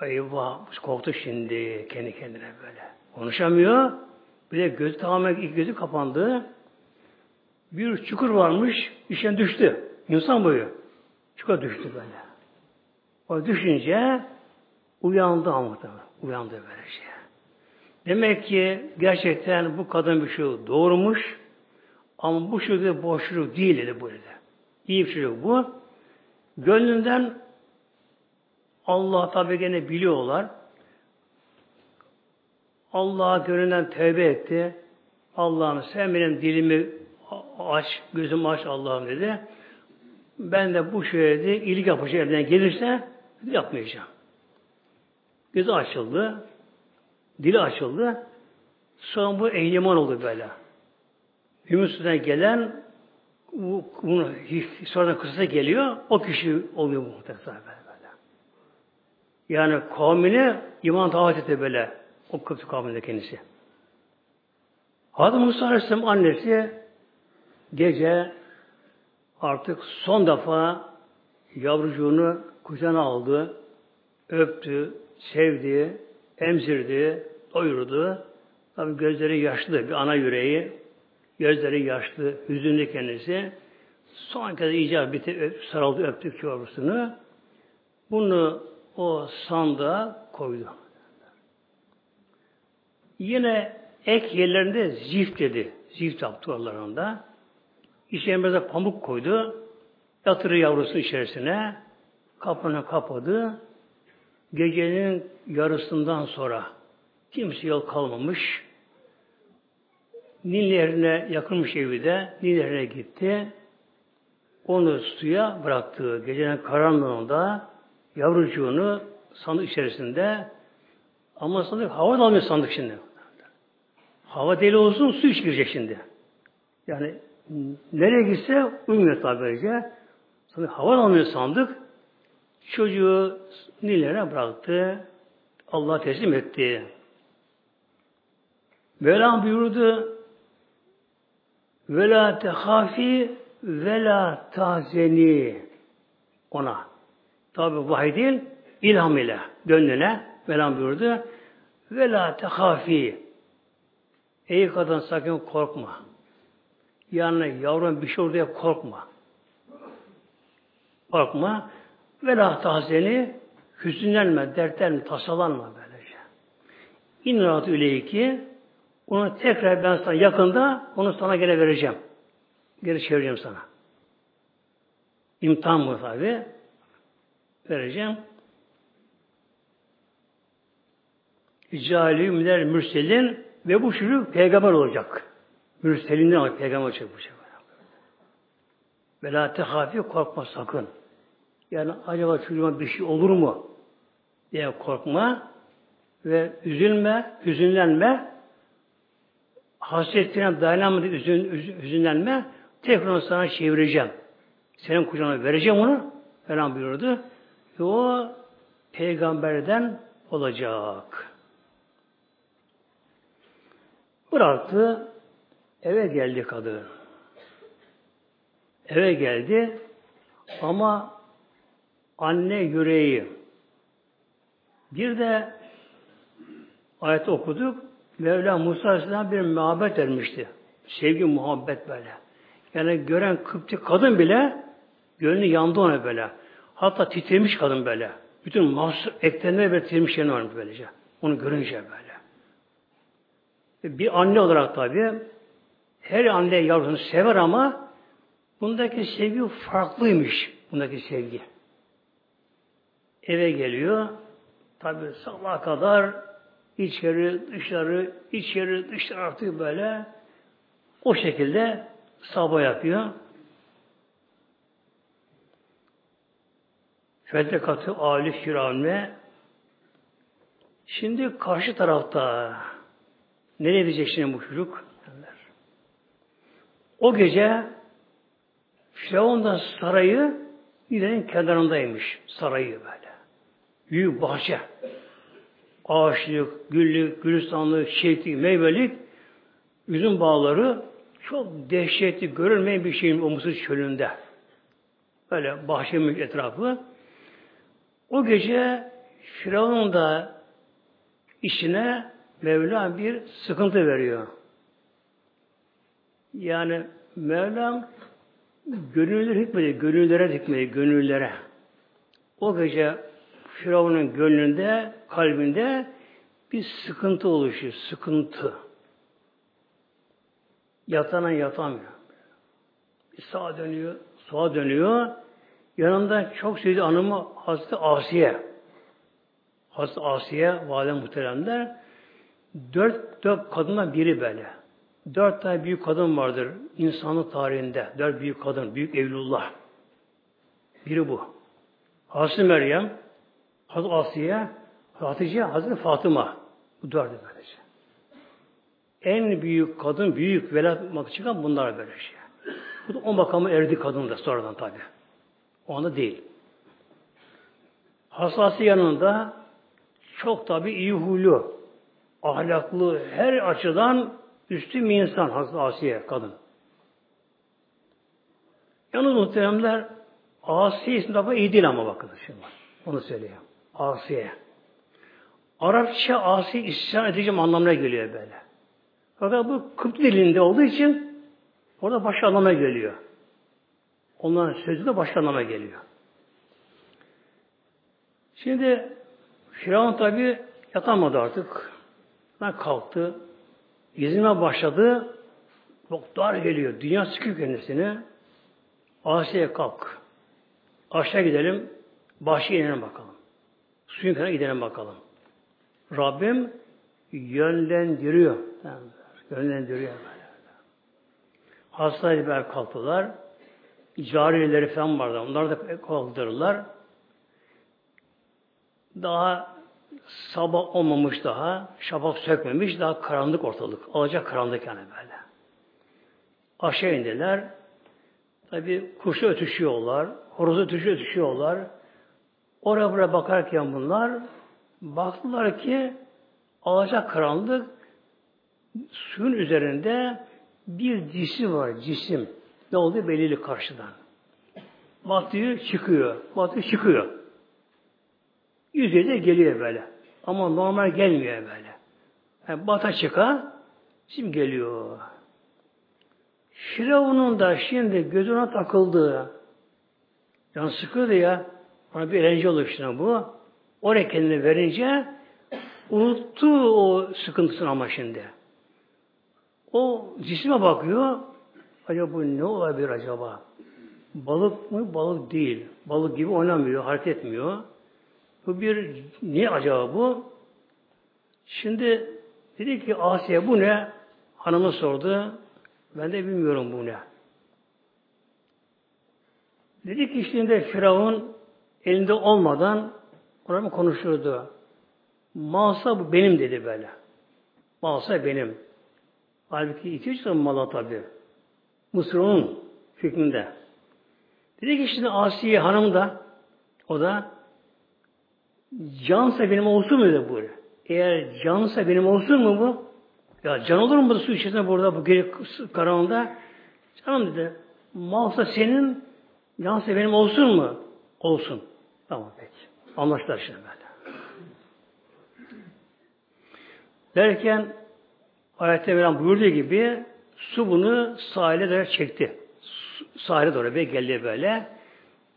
Eyvah korktu şimdi kendi kendine böyle. Konuşamıyor. Bir de gözü tamamen ilk gözü kapandı. Bir çukur varmış, işten düştü. İnsan boyu. Çukur düştü böyle. O düşünce uyandı ama Uyandı böyle şey. Demek ki gerçekten bu kadın bir şey doğurmuş ama bu çocuk boş çocuk değil dedi bu dedi. İyi bir çocuk bu. Gönlünden Allah tabi gene biliyorlar. Allah gönlünden tövbe etti. Allah'ım sen benim dilimi aç, gözümü aç Allah'ım dedi. Ben de bu şöyle iyilik yapacağım evden gelirse yapmayacağım. Gözü açıldı. Dili açıldı. Sonra bu ehliman oldu böyle. Yunus'tan gelen bu, bunu sonradan kısasa geliyor. O kişi oluyor bu muhtemelen. Yani kavmini iman davet etti böyle. O Kıbrıs kavminde kendisi. Hazreti Musa Aleyhisselam annesi gece artık son defa yavrucuğunu kucağına aldı, öptü, sevdi, emzirdi, doyurdu. Tabi gözleri yaşlı, bir ana yüreği, gözleri yaşlı, hüzünlü kendisi. Son kez icap bitti, sarıldı, öptük yavrusunu. Bunu o sandığa koydu. Yine ek yerlerinde zift dedi. Zift yaptı oralarında. İçine pamuk koydu. Yatırı yavrusu içerisine. Kapını kapadı. Gecenin yarısından sonra kimse yol kalmamış. Nil Nehri'ne yakınmış evi de Nil gitti. Onu suya bıraktı. Gecenin karanlığında yavrucuğunu sandık içerisinde ama sandık hava da almıyor sandık şimdi. Hava deli olsun su iç girecek şimdi. Yani nereye gitse uymuyor tabi böylece. Sandık hava da almıyor sandık. Çocuğu Nil'e bıraktı. Allah teslim etti. Mevlam buyurdu ve la tehafi ve la tahzeni ona. Tabi vahiy değil, ilham ile gönlüne Mevlam buyurdu. Ve la tehafi Ey kadın sakın korkma. Yani yavrum bir şey oraya korkma. Korkma. Ve la tahzeni hüzünlenme, dertlenme, tasalanma böylece. İn rahat ki onu tekrar ben sana yakında onu sana gene vereceğim. Geri çevireceğim sana. İmtihan bu tabi. Vereceğim. Cali müler mürselin ve bu çocuk peygamber olacak. Mürselinden olacak, peygamber olacak bu çocuk. Ve la tehafi korkma sakın. Yani acaba çocuğuma bir şey olur mu? diye korkma ve üzülme, hüzünlenme hasretine dayanamadı üzün, hüzünlenme tekrar sana çevireceğim. Senin kucağına vereceğim onu falan buyurdu. Ve o peygamberden olacak. Bıraktı, eve geldi kadın. Eve geldi ama anne yüreği. Bir de ayet okuduk. Mevla Musa bir muhabbet vermişti. Sevgi, muhabbet böyle. Yani gören Kıpti kadın bile gönlü yandı ona böyle. Hatta titremiş kadın böyle. Bütün mahsur eklenme ve titremiş yerine varmış böylece. Onu görünce böyle. Bir anne olarak tabi her anne yavrusunu sever ama bundaki sevgi farklıymış. Bundaki sevgi. Eve geliyor. Tabi sabah kadar içeri dışarı, içeri dışarı artık böyle o şekilde sabah yapıyor. Fedrekatı Ali Firavun'e Şimdi karşı tarafta nereye gidecek şimdi bu çocuk? O gece Firavun da sarayı Nile'nin kenarındaymış. Sarayı böyle. Büyük bahçe ağaçlık, güllük, gülistanlık, çiçeklik, meyvelik, üzüm bağları çok dehşetli, görülmeyen bir şeyin o Mısır çölünde. Böyle bahçemiş etrafı. O gece Firavun'un da işine Mevla bir sıkıntı veriyor. Yani Mevlam gönüllere hükmediyor, gönüllere hükmediyor, gönüllere. O gece Firavun'un gönlünde, kalbinde bir sıkıntı oluşuyor. Sıkıntı. Yatana yatamıyor. Bir sağa dönüyor, sola dönüyor. Yanında çok sevdiği anımı Hazreti Asiye. Hazreti Asiye, valide muhteremler, dört, dört kadından biri böyle. dört tane büyük kadın vardır insanlık tarihinde. Dört büyük kadın, büyük evlullah. Biri bu. Hazreti Meryem, Hazreti Asiye, Hatice, Hazreti Fatıma. Bu dördü böylece. En büyük kadın, büyük velat çıkan bunlar böyle şey. Bu da o makamı erdi kadın da sonradan tabi. O anda değil. Hassasi yanında çok tabi iyi huylu, ahlaklı, her açıdan üstün bir insan Asiye kadın. Yalnız muhteremler Asiye isim tabi iyi değil ama bakın şimdi. Onu söyleyeyim. Asiye. Arapça asi isyan edeceğim anlamına geliyor böyle. Fakat bu Kıpt dilinde olduğu için orada başka anlama geliyor. Onların sözü de başka anlama geliyor. Şimdi Firavun tabi yatamadı artık. Ben kalktı. Yüzüme başladı. Çok dar geliyor. Dünya sıkıyor kendisini. Asya'ya kalk. Aşağı gidelim. Bahçeye inelim bakalım. Suyun kenarına gidelim bakalım. Rabbim yönlendiriyor. Yönlendiriyor. Hastaydı böyle kalktılar. Cariyeleri falan vardı. Onlar da kaldırırlar. Daha sabah olmamış daha, şafak sökmemiş, daha karanlık ortalık. Alacak karanlık yani böyle. Aşağı indiler. Tabi kuşu ötüşüyorlar, horozu ötüşüyor, ötüşüyorlar. Oraya buraya bakarken bunlar baktılar ki alacak karanlık suyun üzerinde bir cisim var, cisim. Ne oldu belirli karşıdan. Batıyor, çıkıyor. Batıyor, çıkıyor. Yüzeyde geliyor böyle. Ama normal gelmiyor böyle. Yani bata çıka şimdi geliyor. Firavun'un da şimdi gözüne takıldığı can sıkıyordu ya ona bir eğlence işte bu. Oraya kendini verince unuttu o sıkıntısını ama şimdi. O cisme bakıyor. Acaba bu ne olabilir acaba? Balık mı? Balık değil. Balık gibi oynamıyor, hareket etmiyor. Bu bir ne acaba bu? Şimdi dedi ki Asiye bu ne? Hanımı sordu. Ben de bilmiyorum bu ne. Dedi ki şimdi Firavun elinde olmadan mı konuşurdu? Malsa bu benim dedi böyle. Malsa benim. Halbuki iki üç tane mala tabi. Mısır onun hükmünde. Dedi ki şimdi Asiye hanım da o da cansa benim olsun mu dedi böyle. Eğer cansa benim olsun mu bu? Ya can olur mu bu su içerisinde burada bu geri karanlıkta? Canım dedi. Malsa senin, cansa benim olsun mu? Olsun. Tamam peki. Anlaştılar şimdi böyle. Derken ayette veren buyurduğu gibi su bunu sahile doğru çekti. Sahile doğru bir geldi böyle.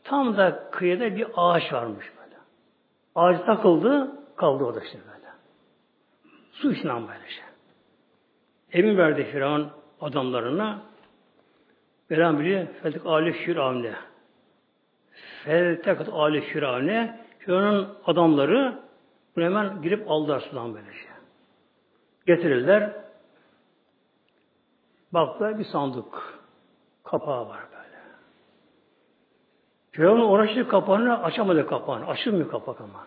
Tam da kıyıda bir ağaç varmış böyle. Ağaç takıldı, kaldı orada işte böyle. Su içinden böyle şey. Emin verdi Firavun adamlarına. Veren biri Feltek Ali Firavun'e. Feltek Ali Firavun'e. Firavun'un adamları bunu hemen girip aldılar sudan böyle şey. Getirirler. Baktılar bir sandık. Kapağı var böyle. Firavun uğraştı kapağını açamadı kapağını. Açılmıyor kapak ama.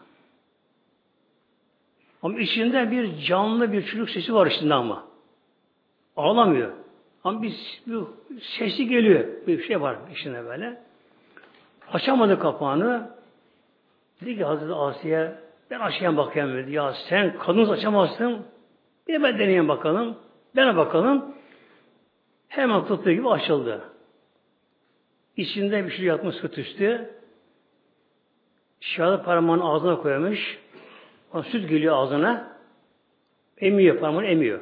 Ama içinde bir canlı bir çocuk sesi var içinde ama. Ağlamıyor. Ama bir, bir sesi geliyor. Bir şey var içinde böyle. Açamadı kapağını. Dedi ki Hazreti Asiye ben açayım bakayım dedi. Ya sen kadın açamazsın. Bir de ben deneyeyim bakalım. Ben bakalım. Hemen tuttuğu gibi açıldı. İçinde bir şey yatmış süt üstü. Şahı parmağını ağzına koymuş. O süt geliyor ağzına. Emiyor parmağını emiyor.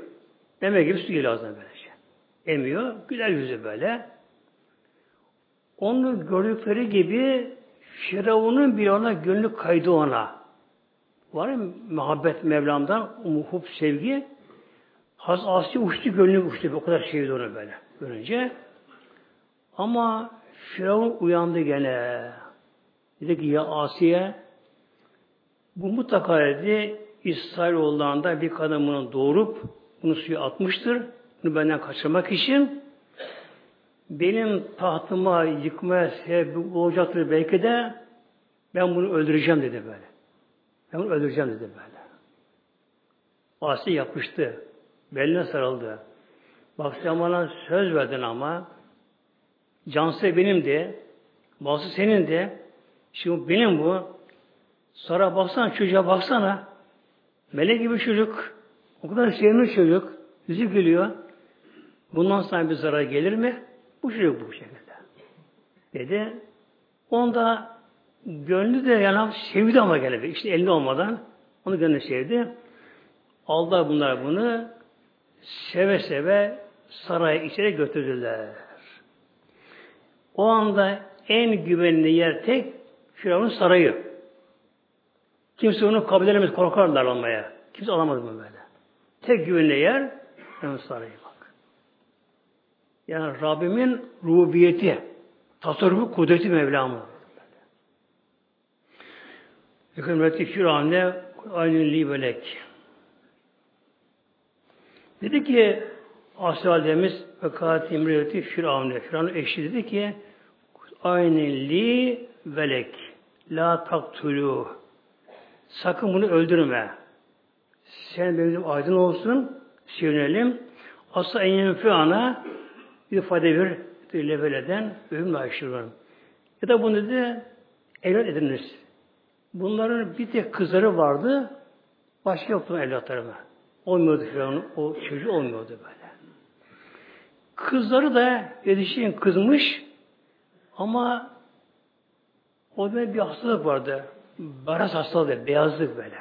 Demek gibi süt geliyor ağzına böylece. Emiyor. Güler yüzü böyle. Onu gördükleri gibi Firavun'un bir ona gönlü kaydı ona. Var mı muhabbet Mevlam'dan, umuhup sevgi? Haz Asya uçtu, gönlü uçtu. O kadar sevdi onu böyle görünce. Ama Firavun uyandı gene. Dedi ki ya Asiye bu mutlaka dedi İsrailoğullarında bir kadın doğurup bunu suya atmıştır. bunu benden kaçırmak için benim tahtıma yıkmaya sebep olacaktır belki de ben bunu öldüreceğim dedi böyle. Ben bunu öldüreceğim dedi böyle. Asi yapıştı. Beline sarıldı. Bak bana söz verdin ama cansı benim de bazı senin de şimdi benim bu sonra baksana çocuğa baksana melek gibi çocuk o kadar sevimli çocuk yüzü gülüyor bundan sonra bir zarar gelir mi? Bu çocuk bu şekilde. Dedi. Onda gönlü de yani sevdi ama gene işte elinde olmadan onu gönlü sevdi. Allah bunlar bunu seve seve saraya içeri götürdüler. O anda en güvenli yer tek Firavun'un sarayı. Kimse onu kabul edemez, korkarlar almaya. Kimse alamaz bunu böyle. Tek güvenli yer Firavun'un sarayı bak. Yani Rabbimin rububiyeti, tasarrufu, kudreti Mevlamı. Hükümeti Firavun'e aynı li belek. Dedi ki Asya Validemiz ve Kati İmriyeti Firavun'e. Firavun eşi dedi ki aynı li velek la taktulu sakın bunu öldürme. Sen benim aydın olsun sevinelim. Asla en ana ifade bir leveleden ölümle aşırın. Ya da bunu dedi evlat ediniz. Bunların bir tek kızları vardı. Başka yoktu evlatlarına. Olmuyordu Firavun'un. O çocuğu olmuyordu böyle. Kızları da yetişkin kızmış ama o da bir hastalık vardı. Baras hastalığı, beyazlık böyle.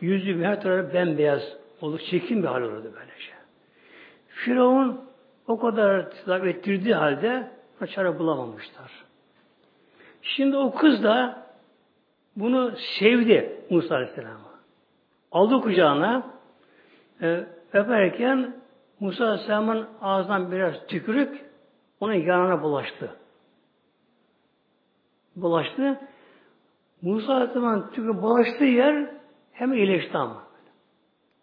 Yüzü her tarafı bembeyaz olup çirkin bir hal olurdu böylece. Firavun o kadar tedavi ettirdiği halde çare bulamamışlar. Şimdi o kız da bunu sevdi Musa Aleyhisselam'a. Aldı kucağına e, öperken Musa Aleyhisselam'ın ağzından biraz tükürük onun yanına bulaştı. Bulaştı. Musa Aleyhisselam'ın tükürük bulaştığı yer hemen iyileşti ama.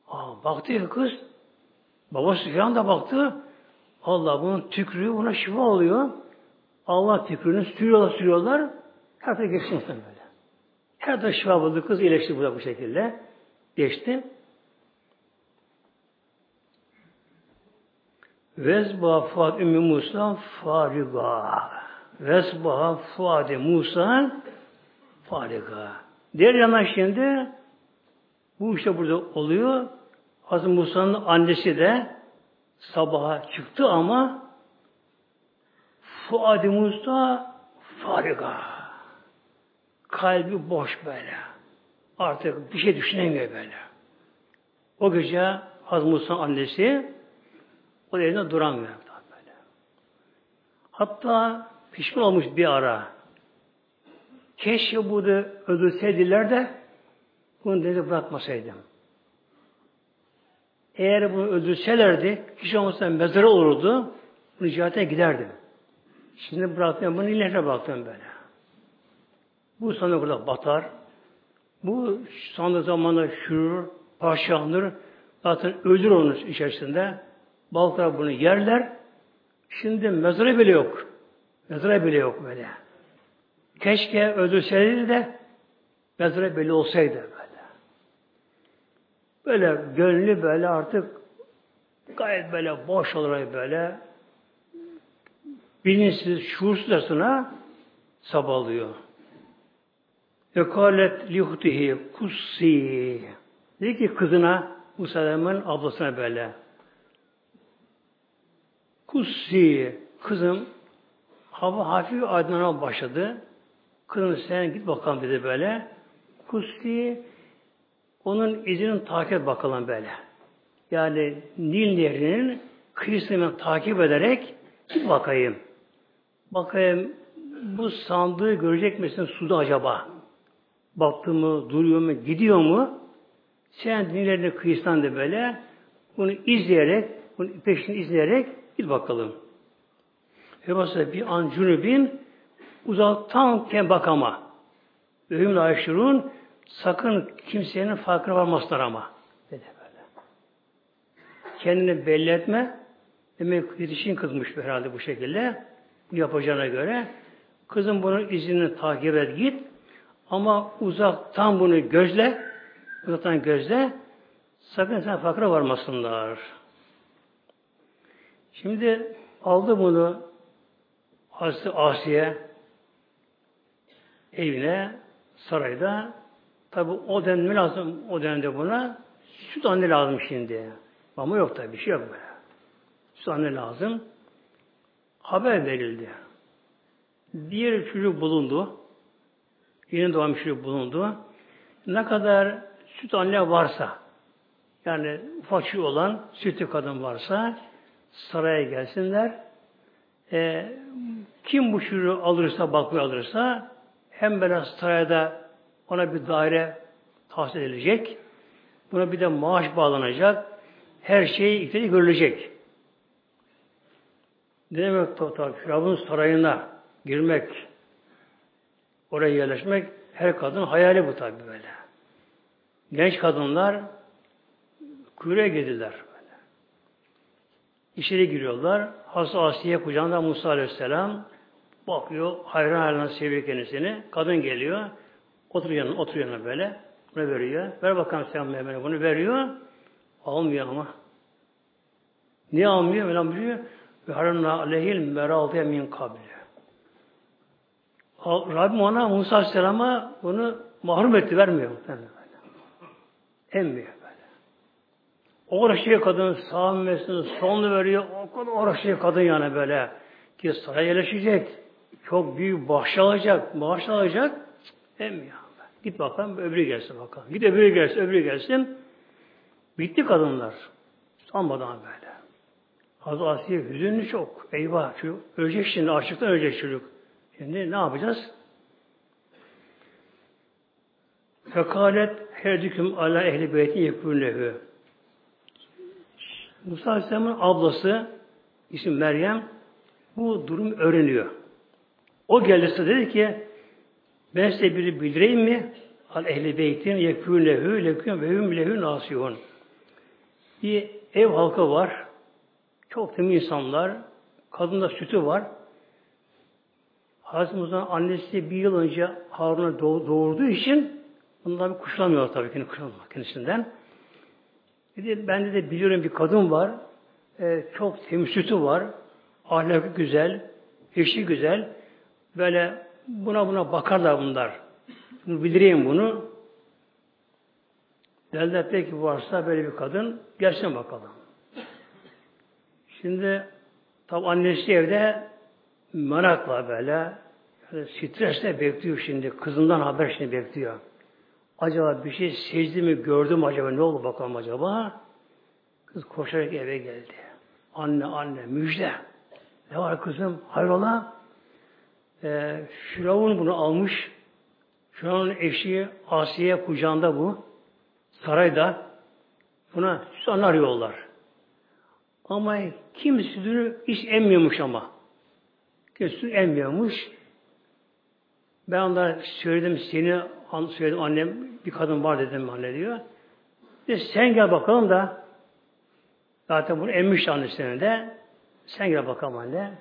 Aa, baktı ya kız. Babası falan da baktı. Allah bunun tükrüğü buna şifa oluyor. Allah tükrüğünü sürüyorlar sürüyorlar. Her tarafı geçsin böyle. Her tarafı şifa buldu. Kız iyileşti burada bu şekilde. Geçti. Vezba Fuad Ümmü Musa fariga. Vezba Fuad Musa fariga. Diğer yana şimdi bu işte burada oluyor. Hazreti Musa'nın annesi de sabaha çıktı ama Fuad Musa fariga. Kalbi boş böyle. Artık bir şey düşünemiyor böyle. O gece Hazreti Musa'nın annesi o yerinde duramıyor. Böyle. Hatta pişman olmuş bir ara. Keşke burada öldürseydiler de bunu dedi bırakmasaydım. Eğer bunu öldürselerdi, kişi olmasa mezarı olurdu, bunu cihate giderdim. Şimdi bıraktım, bunu ilerine baktım böyle. Bu sana burada batar. Bu sandığı zamanla şurur, parçalanır. Zaten ölür onun içerisinde. Balıklar bunu yerler. Şimdi mezara bile yok. Mezara bile yok böyle. Keşke öldürseydi de mezara bile olsaydı böyle. Böyle gönlü böyle artık gayet böyle boş olarak böyle bilinçsiz, şuursuzlasına sabahlıyor. Ekalet lihutihi kussi. Dedi ki kızına Musa'nın ablasına böyle. Kussi. Kızım hava hafif aydınlanma başladı. Kızım sen git bakalım dedi böyle. Kussi onun izini takip bakalım böyle. Yani Nil Nehri'nin kıyısını takip ederek git bakayım. Bakayım bu sandığı görecek misin suda acaba? Baktı mı, duruyor mu, gidiyor mu? Sen dinlerini kıyısından da böyle bunu izleyerek, bunu peşini izleyerek git bakalım. Ve mesela bir an cünübin uzaktan bakama. Öhümle aşırın sakın kimsenin farkına varmasınlar ama. Dedi böyle. kendini belli etme. Demek yetişkin kızmış herhalde bu şekilde. Bu yapacağına göre. Kızım bunun izini takip et git. Ama uzaktan bunu gözle. Uzaktan gözle. Sakın sen fakra varmasınlar. Şimdi aldı bunu Hazreti Asiye evine sarayda tabi o dönem lazım o dönemde buna süt anne lazım şimdi. Ama yok tabi bir şey yok böyle. Süt anne lazım. Haber verildi. Diğer çocuk bulundu. Yeni doğan çocuk bulundu. Ne kadar süt anne varsa yani ufak olan sütü kadın varsa saraya gelsinler. E, kim bu çocuğu alırsa, bakmayı alırsa hem böyle sarayda ona bir daire tahsis edilecek. Buna bir de maaş bağlanacak. Her şey ihtiyacı görülecek. Ne demek? Firavun sarayına girmek, oraya yerleşmek her kadın hayali bu tabi böyle. Genç kadınlar kuyruğa girdiler. Böyle. İçeri giriyorlar. Hazreti Asiye kucağında Musa Aleyhisselam bakıyor, hayran hayran seviyor kendisini. Kadın geliyor, oturuyor yanına, oturuyor yanına böyle. Bunu veriyor. Ver bakalım sen Mehmet'e bunu veriyor. Almıyor ama. Niye almıyor? Mevlam biliyor. Ve haramna aleyhil meraldiye min kabli. Rabbim ona Musa Aleyhisselam'a bunu mahrum etti, vermiyor. Emmiyor böyle. O uğraşıyor kadın sağ mesleğini sonunu veriyor. O kadar uğraşıyor kadın yani böyle. Ki saraya yerleşecek. Çok büyük bahşiş alacak. Maaş alacak. Emmiyor. Git bakalım öbürü gelsin bakalım. Git öbürü gelsin, öbürü gelsin. Bitti kadınlar. Sanmadan böyle. Hazreti Asiye hüzünlü çok. Eyvah çocuk. Ölecek şimdi. Açlıktan ölecek çocuk. Şimdi ne yapacağız? Fekalet herdüküm ala ehli beyti yekûnehü. Musa Aleyhisselam'ın ablası isim Meryem bu durum öğreniyor. O geldi size dedi ki ben size biri bildireyim mi? Al ehli beytin yekûnehü lekûn ve hüm lehü nasihun. Bir ev halkı var. Çok temiz insanlar. Kadında sütü var. Hazreti Musa'nın annesi bir yıl önce Harun'a doğurduğu için bundan bir kuşlamıyor tabii ki kendisinden. Dedi, ben de biliyorum bir kadın var. E, çok temiz var. Ahlakı güzel. Eşi güzel. Böyle buna buna bakarlar bunlar. Bunu bildireyim bunu. Derler peki varsa böyle bir kadın gelsin bakalım. Şimdi tabi annesi evde merakla böyle yani stresle bekliyor şimdi. Kızından haber şimdi bekliyor. Acaba bir şey secdi mi gördüm acaba ne oldu bakalım acaba? Kız koşarak eve geldi. Anne anne müjde. Ne var kızım? Hayrola? Ee, Firavun bunu almış. Firavun'un eşi Asiye kucağında bu. Sarayda. Buna sütunu arıyorlar. Ama kim sütünü hiç emmiyormuş ama. Sütünü emmiyormuş. Ben onlara söyledim seni söyledim annem bir kadın var dedim anne diyor. De sen gel bakalım da zaten bunu emmiş annesine de sen gel bakalım anne.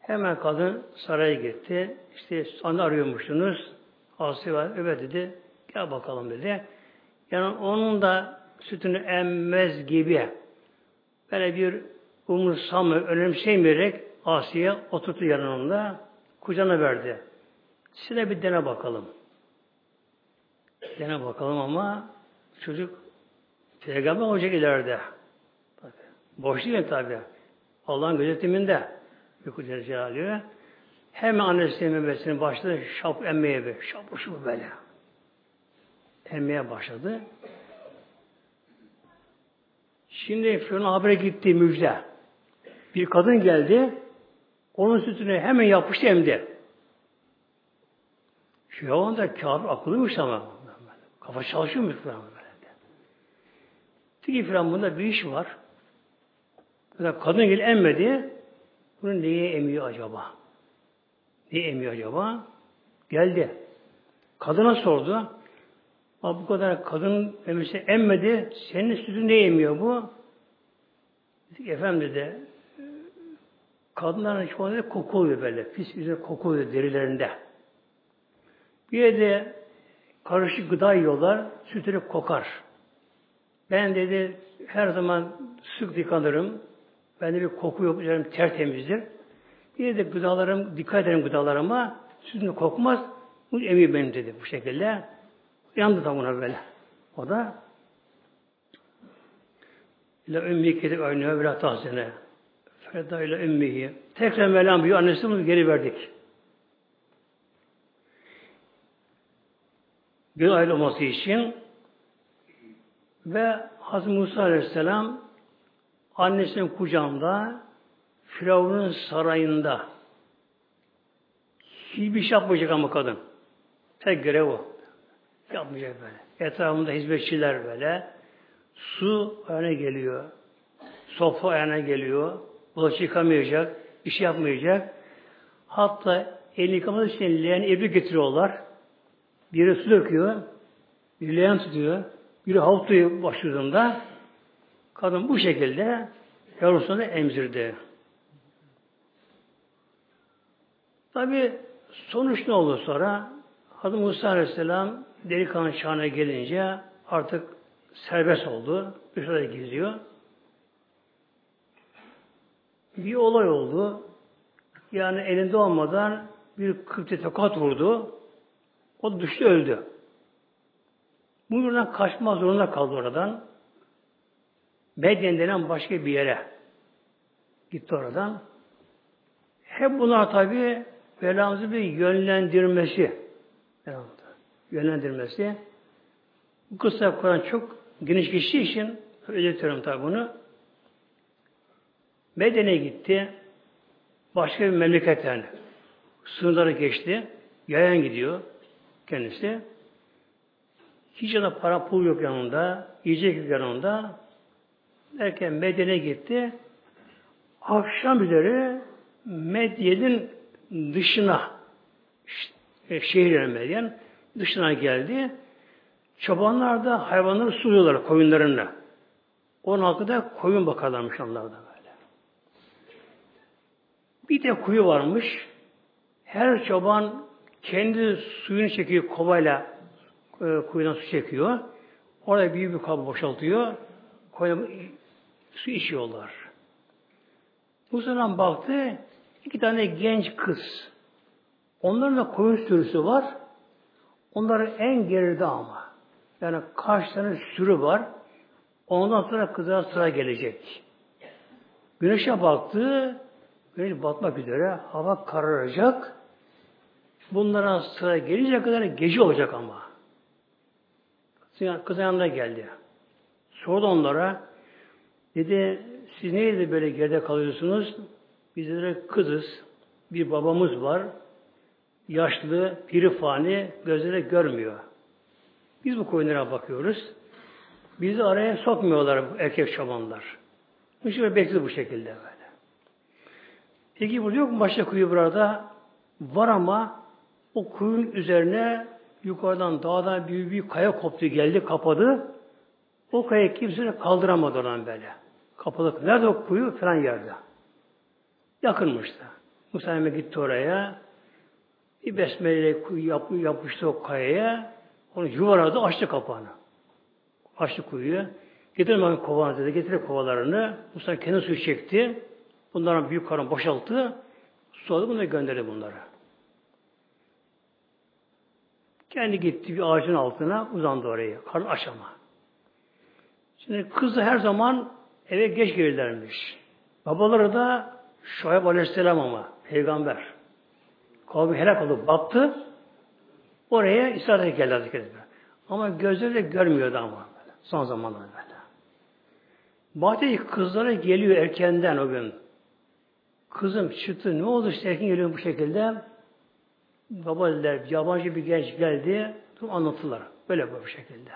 Hemen kadın saraya gitti. İşte anne arıyormuşsunuz. Asya var. Evet dedi. Gel bakalım dedi. Yani onun da sütünü emmez gibi böyle bir umursamı, önemsemeyerek Asiye oturttu yanında kucağına verdi. Size bir dene bakalım. Dene bakalım ama çocuk peygamber olacak ileride. Boş değil tabi. Allah'ın gözetiminde. Yukarı Celaluhu. Hemen annesinin memesini başladı şap emmeye be. Şap şu böyle. Emmeye başladı. Şimdi Firavun'a habere gitti müjde. Bir kadın geldi. Onun sütüne hemen yapıştı emdi. Firavun da kafir akıllıymış ama. Kafa çalışıyormuş Firavun böyle. Dedi Firavun bunda bir iş var. Mesela kadın gel emmedi. Bunu niye emiyor acaba? Niye emiyor acaba? Geldi. Kadına sordu. Ama bu kadar kadın emisi emmedi. Senin sütün ne emiyor bu? Efendim dedi kadınların çoğunda koku oluyor böyle. Pis güzel koku oluyor derilerinde. Bir de karışık gıda yiyorlar. Sütleri kokar. Ben dedi her zaman sık yıkanırım. Bende bir koku yok. Üzerim tertemizdir. Bir de gıdalarım, dikkat ederim gıdalarıma. Sütünü kokmaz. Bu emir benim dedi bu şekilde. Yandı da buna böyle. O da ile ümmi kedip aynı ve tahzene. Feda ile ümmihi. Tekrar Mevlam büyüyor. Annesini bunu geri verdik. Aile olması için ve Hazreti Musa Aleyhisselam annesinin kucağında Firavun'un sarayında hiçbir şey yapmayacak ama kadın. Tek görev o. Yapmayacak böyle. Etrafında hizmetçiler böyle. Su ayağına geliyor. Sofra ayağına geliyor. Bulaşık yıkamayacak. iş yapmayacak. Hatta elini yıkamadığı için leğen ebri getiriyorlar. Biri su döküyor. Bir leğen tutuyor. Biri havluyu başladığında kadın bu şekilde yavrusunu emzirdi. Tabi sonuç ne oldu sonra? Hazreti Musa Aleyhisselam delikanlı çağına gelince artık serbest oldu. Süre geziyor. Bir olay oldu. Yani elinde olmadan bir kıpte tokat vurdu. O düştü öldü. Bu buradan kaçma zorunda kaldı oradan. Medyen denen başka bir yere gitti oradan. Hep bunlar tabi Mevlamızın bir yönlendirmesi. Yönlendirmesi. Bu kısa Kur'an çok geniş geçtiği için ödetiyorum tabi bunu. Medine gitti. Başka bir memleket yani. Sınırları geçti. Yayan gidiyor kendisi. Hiç yana para pul yok yanında. Yiyecek yok yanında. Derken Medine gitti. Akşam üzeri Medyen'in dışına e, şehir Medyen dışına geldi. Çobanlar da hayvanları suluyorlar koyunlarına. Onun koyun bakarlarmış onlar da böyle. Bir de kuyu varmış. Her çoban kendi suyunu çekiyor kovayla e, kuyudan su çekiyor. Orada büyük bir kaba boşaltıyor. Koyun su içiyorlar. Bu zaman baktı iki tane genç kız. Onların da koyun sürüsü var. Onların en geride ama. Yani kaç tane sürü var. Ondan sonra kıza sıra gelecek. Güneşe baktı. Güneş batmak üzere. Hava kararacak. Bunlara sıra gelince kadar gece olacak ama. Kız yanına geldi. Sordu onlara. Dedi siz neydi böyle geride kalıyorsunuz? Biz de kızız. Bir babamız var. Yaşlı, pirifani, gözleri görmüyor. Biz bu koyunlara bakıyoruz. Bizi araya sokmuyorlar erkek. Bu şekilde bekliyor bu şekilde böyle. Peki burada yok mu başka kuyu burada? Var ama o kuyun üzerine yukarıdan dağdan büyük bir kaya koptu geldi kapadı. O kaya kimse kaldıramadı oradan böyle. Kapalı. Nerede o kuyu? Falan yerde. Yakınmıştı. Musa gitti oraya. Bir besmeleyle yap, yapıştı o kayaya. Onu yuvaradı, açtı kapağını. Açtı kuyuyu. Getirin bakın kovanı dedi. Getirin kovalarını. Musa kendi suyu çekti. Bunların büyük karın boşalttı. Aldı bunları gönderdi bunları. Kendi gitti bir ağacın altına uzandı oraya. Karın aşama. Şimdi kızı her zaman eve geç gelirlermiş. Babaları da Şuayb Aleyhisselam ama peygamber. Kavmi helak oldu, battı. Oraya İsrail'e geldi. Ama gözleri de görmüyordu ama. Son zamanlarda böyle. Bahçe kızlara geliyor erkenden o gün. Kızım çıktı. Ne oldu işte erken geliyor bu şekilde. Baba dediler yabancı bir genç geldi. Dur anlattılar. Böyle bu şekilde.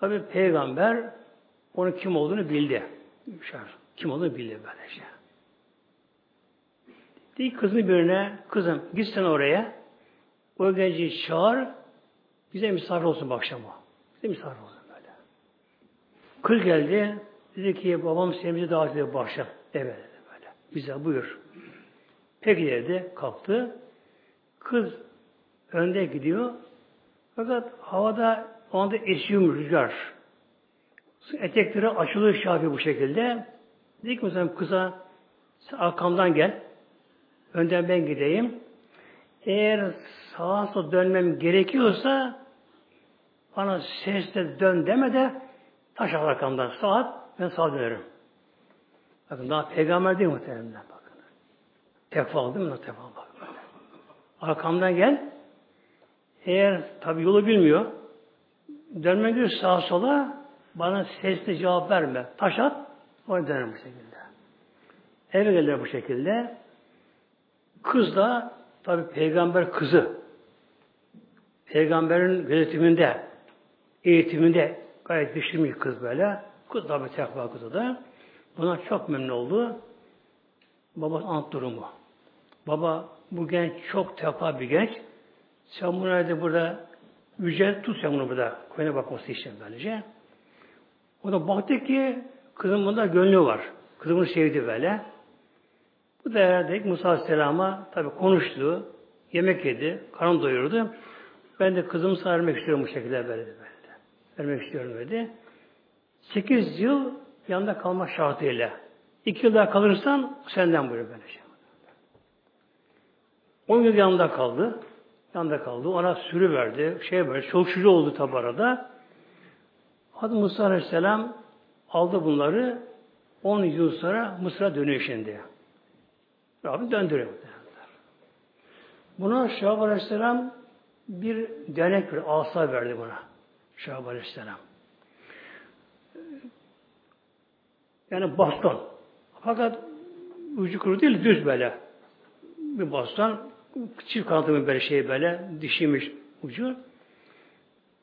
Tabi peygamber onun kim olduğunu bildi. Kim olduğunu bildi böylece. Dedi kızını birine, kızım git sen oraya. O genci çağır, bize misafir olsun bu akşam o. Bize misafir olsun böyle. Kız geldi, Dedi ki babam seni bize davet ediyor başa. Evet Bize buyur. Peki dedi. Kalktı. Kız önde gidiyor. Fakat havada o anda esiyor rüzgar. Etekleri açılıyor şafi bu şekilde. Dedi ki mesela kıza sen arkamdan gel. Önden ben gideyim. Eğer sağa sola dönmem gerekiyorsa bana sesle dön deme de taş al arkamdan. Saat ben sağa dönerim. Bakın daha peygamber değil muhtemelen. Bakın. Tekva değil mi? Tekva bak. Arkamdan gel. Eğer tabi yolu bilmiyor. Dönme gibi sağa sola bana sesli cevap verme. Taş at. Onu dönerim bu şekilde. Eve geldiler bu şekilde. Kız da tabi peygamber kızı. Peygamberin gözetiminde, eğitiminde gayet bir kız böyle. Kız tabi tekva kızı da. Buna çok memnun oldu. Baba anlat durumu. Baba bu genç çok tekva bir genç. Sen bunu nerede burada ücret tut sen bunu burada. Koyuna bakması için böylece. O da baktı ki kızın bunda gönlü var. Kızımı sevdi böyle. Bu da herhalde Musa Aleyhisselam'a tabi konuştu. Yemek yedi. Karın doyurdu. Ben de kızımı sana vermek istiyorum bu şekilde böyle. böyle. Vermek istiyorum dedi. Sekiz yıl yanında kalma şartıyla. İki yıl daha kalırsan senden buyuruyor böyle şey. On yıl yanında kaldı. Yanında kaldı. Ona sürü verdi. Şey böyle. Çok şucu oldu tabi arada. Hadi Musa Aleyhisselam aldı bunları. On yıl sonra Mısır'a dönüyor şimdi. Rabbim döndürüyor. Buna Şahab Aleyhisselam bir denek bir asa verdi buna. Şahab Aleyhisselam. Yani baston. Fakat ucu kuru değil, düz böyle. Bir baston. Çift kanatlı böyle şey böyle. Dişiymiş ucu.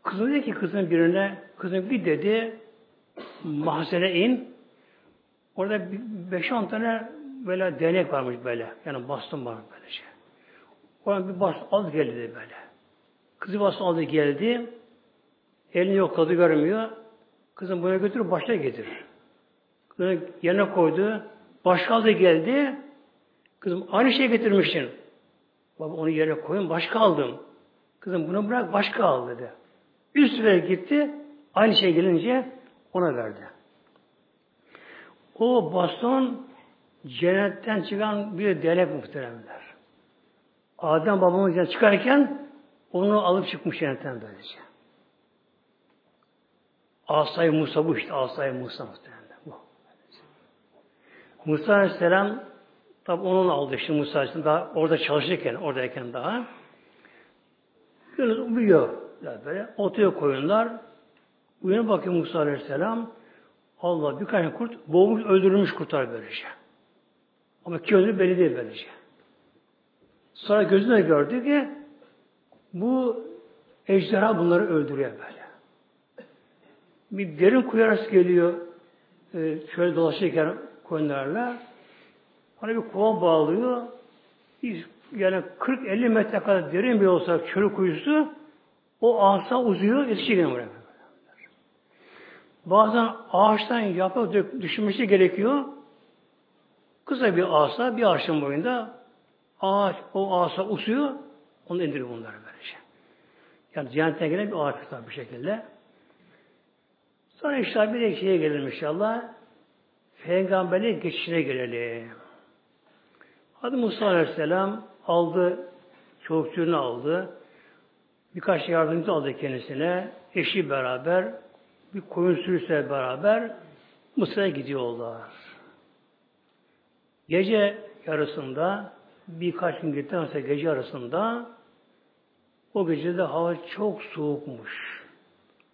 Kızı dedi ki kızın birine, kızın bir dedi mahzene in. Orada beş on tane böyle denek varmış böyle. Yani baston var böyle şey. Oradan bir baston aldı geldi böyle. Kızı baston aldı geldi. Elini yok kadı görmüyor. Kızım buna götürüp başta getir. Kızını yerine koydu. Başka aldı geldi. Kızım aynı şey getirmişsin. Baba onu yerine koyun başka aldım. Kızım bunu bırak başka al dedi. Üstüne gitti. Aynı şey gelince ona verdi. O baston cennetten çıkan bir delek muhteremler. Adem babamız çıkarken onu alıp çıkmış cennetten böylece. Asay Musa bu işte. Asay Musa muhtemelen. Musa Aleyhisselam tabi onun aldı işte Musa Aleyhisselam daha orada çalışırken, oradayken daha Yunus uyuyor. Böyle oturuyor koyunlar. Uyanıp bakıyor Musa Aleyhisselam. Allah birkaç kurt boğmuş, öldürülmüş kurtar böylece. Ama kim öldürür belli değil böylece. Sonra gözüne gördü ki bu ejderha bunları öldürüyor böyle. Bir derin kuyu geliyor. E, şöyle dolaşırken koyunlarla. Hani bir kova bağlıyor. Yani 40-50 metre kadar derin bir olsa çölü kuyusu o asa uzuyor, yetişiyor buraya. Bazen ağaçtan yaprak düşmesi gerekiyor. Kısa bir asa, bir ağaçın boyunda ağaç, o asa usuyor, onu indiriyor bunları böylece. Yani cennete gelen bir ağaç bu şekilde. Sonra inşallah bir de şeye gelelim inşallah. Peygamberliğe geçişine gelelim. Hadi Musa Aleyhisselam aldı, çocukluğunu aldı. Birkaç yardımcı aldı kendisine. Eşi beraber, bir koyun sürüsüyle beraber Mısır'a gidiyorlar. Gece yarısında birkaç gün gittikten sonra gece arasında o gece de hava çok soğukmuş.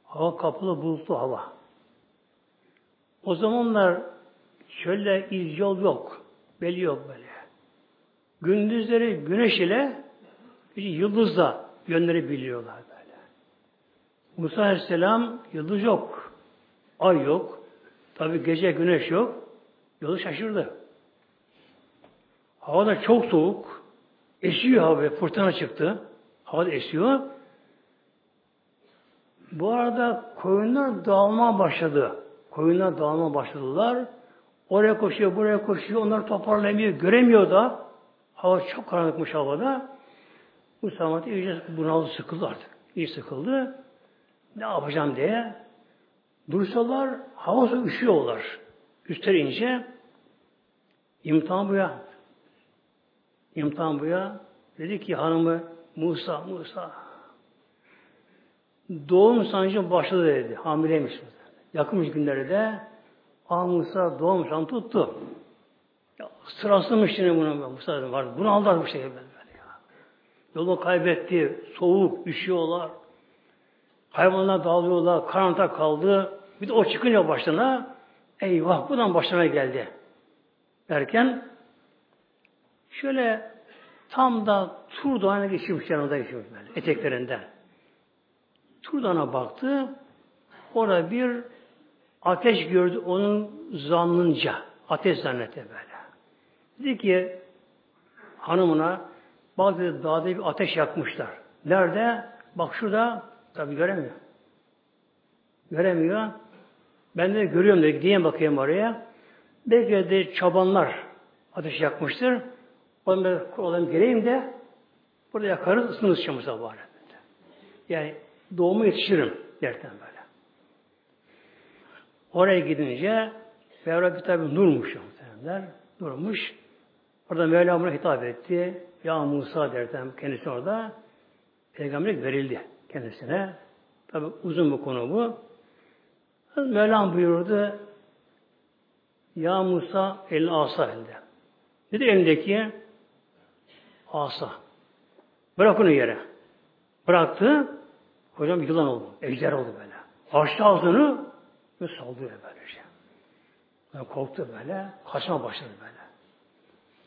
Hava kapalı bulutlu hava. O zamanlar şöyle iz yol yok. Belli yok böyle. Gündüzleri güneş ile yıldızla yönleri biliyorlar böyle. Musa Aleyhisselam yıldız yok. Ay yok. Tabi gece güneş yok. Yolu şaşırdı. Hava da çok soğuk. Esiyor hava. Fırtına çıktı. Hava da esiyor. Bu arada koyunlar dağılmaya başladı. koyunlar dağılma başladılar. Oraya koşuyor, buraya koşuyor. Onlar toparlayamıyor, göremiyor da. Hava çok karanlıkmış havada. Bu samat iyice bunaldı, sıkıldı artık. İyi sıkıldı. Ne yapacağım diye. Dursalar hava soğuk üşüyorlar. Üstler ince. İmtihan bu ya. İmtihan bu ya. Dedi ki hanımı Musa, Musa. Doğum sancı başladı dedi. Hamileymiş. Yakınmış günlerde Musa doğum sancı tuttu. Ya, sırasıymış yine buna Musa var. Bunu aldılar bu şey böyle ya. Yolu kaybetti. Soğuk, üşüyorlar. Hayvanlar dağılıyorlar. Karanlıkta kaldı. Bir de o çıkınca başına eyvah buradan başına geldi. Derken şöyle tam da Tur Dağı'na geçirmiş yanında geçirmiş böyle eteklerinden. Tur baktı. Orada bir ateş gördü onun zannınca. Ateş zannetti böyle. Dedi ki hanımına bak dedi dağda bir ateş yakmışlar. Nerede? Bak şurada tabi göremiyor. Göremiyor. Ben de görüyorum dedi. Gideyim bakayım oraya. Belki de çabanlar ateş yakmıştır. Onları olayım geleyim de burada yakarız ısınırız çamursa bari. Yani doğumu yetişirim derken böyle. Oraya gidince Mevla tabi nurmuş muhtemelenler. Nurmuş. Orada Mevla buna hitap etti. Ya Musa derken kendisi orada peygamberlik verildi kendisine. Tabi uzun bir konu bu. Mevlam buyurdu Ya Musa el asa elde. Dedi elindeki asa. Bırak onu yere. Bıraktı. Hocam yılan oldu. Ejder oldu böyle. Açtı ağzını ve saldırıyor böyle şey. Yani korktu böyle. Kaçma başladı böyle.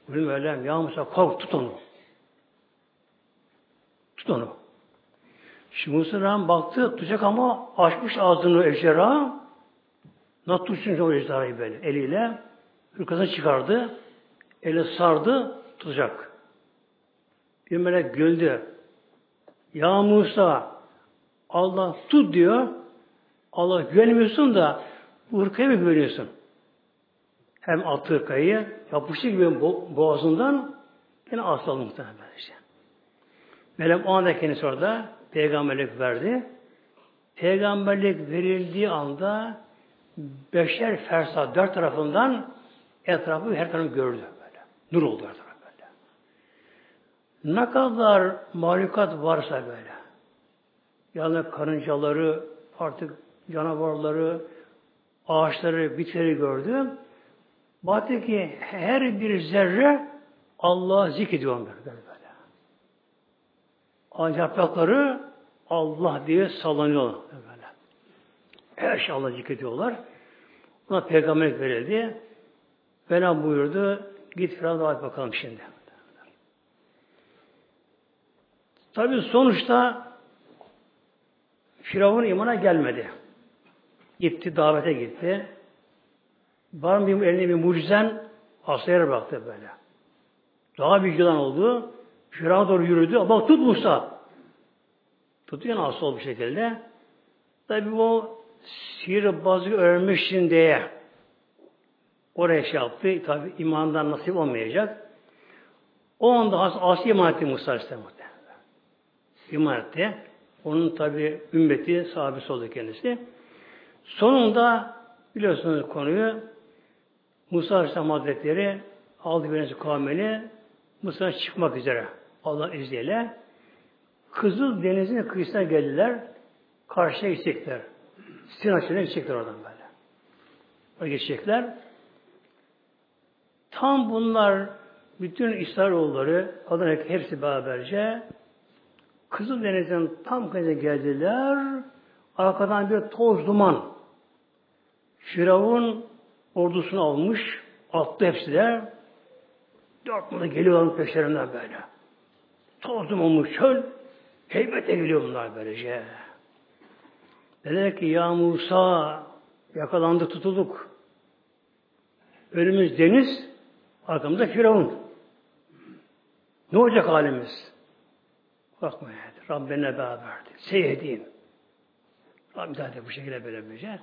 Bugün böyle ya Musa kork tut onu. Tut onu. Şimdi Musa baktı tutacak ama açmış ağzını ejderha. Nasıl tutsun o ejderhayı böyle eliyle. Hırkasını çıkardı. Eli sardı tutacak. Bir melek güldü. Ya Musa Allah tut diyor. Allah güvenmiyorsun da hırkaya mı güveniyorsun? Hem attı hırkayı yapıştı gibi boğazından yine asıldı muhtemelen böylece. Melek o anda kendisi orada peygamberlik verdi. Peygamberlik verildiği anda beşer fersa dört tarafından etrafı her tarafı gördü böyle. Nur oldu her tarafı böyle. Ne kadar mahlukat varsa böyle. Yani karıncaları, artık canavarları, ağaçları, bitleri gördü. Baktı ki her bir zerre Allah zikrediyor böyle. Ağaç yaprakları Allah diye sallanıyor böyle. Her şey Allah zikrediyorlar. Buna peygamberlik verildi. Mevlam buyurdu. Git Firavun'a bak bakalım şimdi. Tabi sonuçta Firavun imana gelmedi. Gitti, davete gitti. Var mı bir eline bir mucizen Asya'ya bıraktı böyle. Daha bir yılan oldu. Firavun doğru yürüdü. Ama tut Musa. Tutuyor yani asıl bir şekilde. Tabi bu sihirbazı öğrenmişsin diye oraya şey yaptı. Tabi imandan nasip olmayacak. O anda Asya iman etti Musa Aleyhisselam. İman etti. Onun tabi ümmeti sahabesi oldu kendisi. Sonunda biliyorsunuz konuyu Musa Aleyhisselam Hazretleri aldı birinci kavmini Mısır'a çıkmak üzere Allah izniyle Kızıl Denizi'nin kıyısına geldiler. Karşıya gidecekler. Sina çölüne gidecekler oradan böyle. Oraya geçecekler. Tam bunlar bütün İsrailoğulları Adana hepsi beraberce Kızıl Deniz'in tam kıyısına geldiler. Arkadan bir toz duman. Firavun ordusunu almış. Attı hepsi de. Dört numara geliyorlar peşlerinden böyle. Toz duman olmuş çöl. Heybete geliyor bunlar böylece. Dediler ki ya Musa yakalandık tutulduk. Önümüz deniz, arkamızda Firavun. Ne olacak halimiz? Bakma Rabbine beraberdi. Seyredeyim. Rabbim zaten bu şekilde böyle böylece.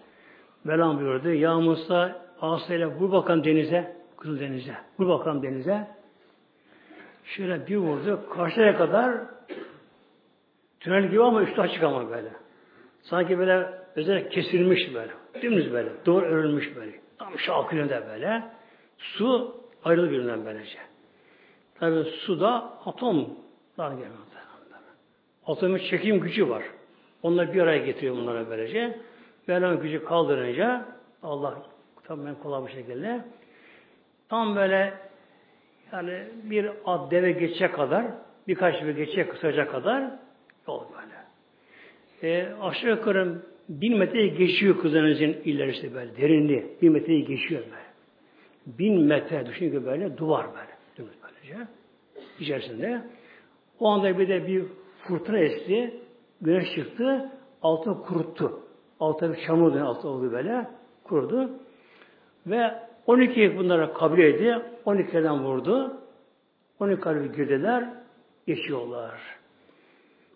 Velan buyurdu. Ya Musa asayla vur bakalım denize. Kızıl denize. Vur bakalım denize. Şöyle bir vurdu. Karşıya kadar tünel gibi ama üstü açık ama böyle. Sanki böyle özel kesilmiş böyle. Dümdüz böyle. Doğru örülmüş böyle. Tam şalkülünde böyle. Su ayrılır birbirinden böylece. Tabi suda atomlar geliyor. Atomun çekim gücü var. Onlar bir araya getiriyor bunlara böylece. Mevlam gücü kaldırınca Allah tamamen kolay bir şekilde tam böyle yani bir ad deve geçecek kadar birkaç bir geçecek kısaca kadar yol böyle. E, aşağı yukarı bin metreyi geçiyor kızınızın ilerisi böyle derinliği. Bin metreyi geçiyor böyle. Bin metre düşün ki böyle duvar böyle. Dümdüz böylece. İçerisinde. O anda bir de bir fırtına esti. Güneş çıktı. Altını kuruttu. Altı bir çamur dönüyor. Altı oldu böyle. Kurudu. Ve 12 bunlara kabul etti. 12'den vurdu. 12 kalbi girdiler. Geçiyorlar.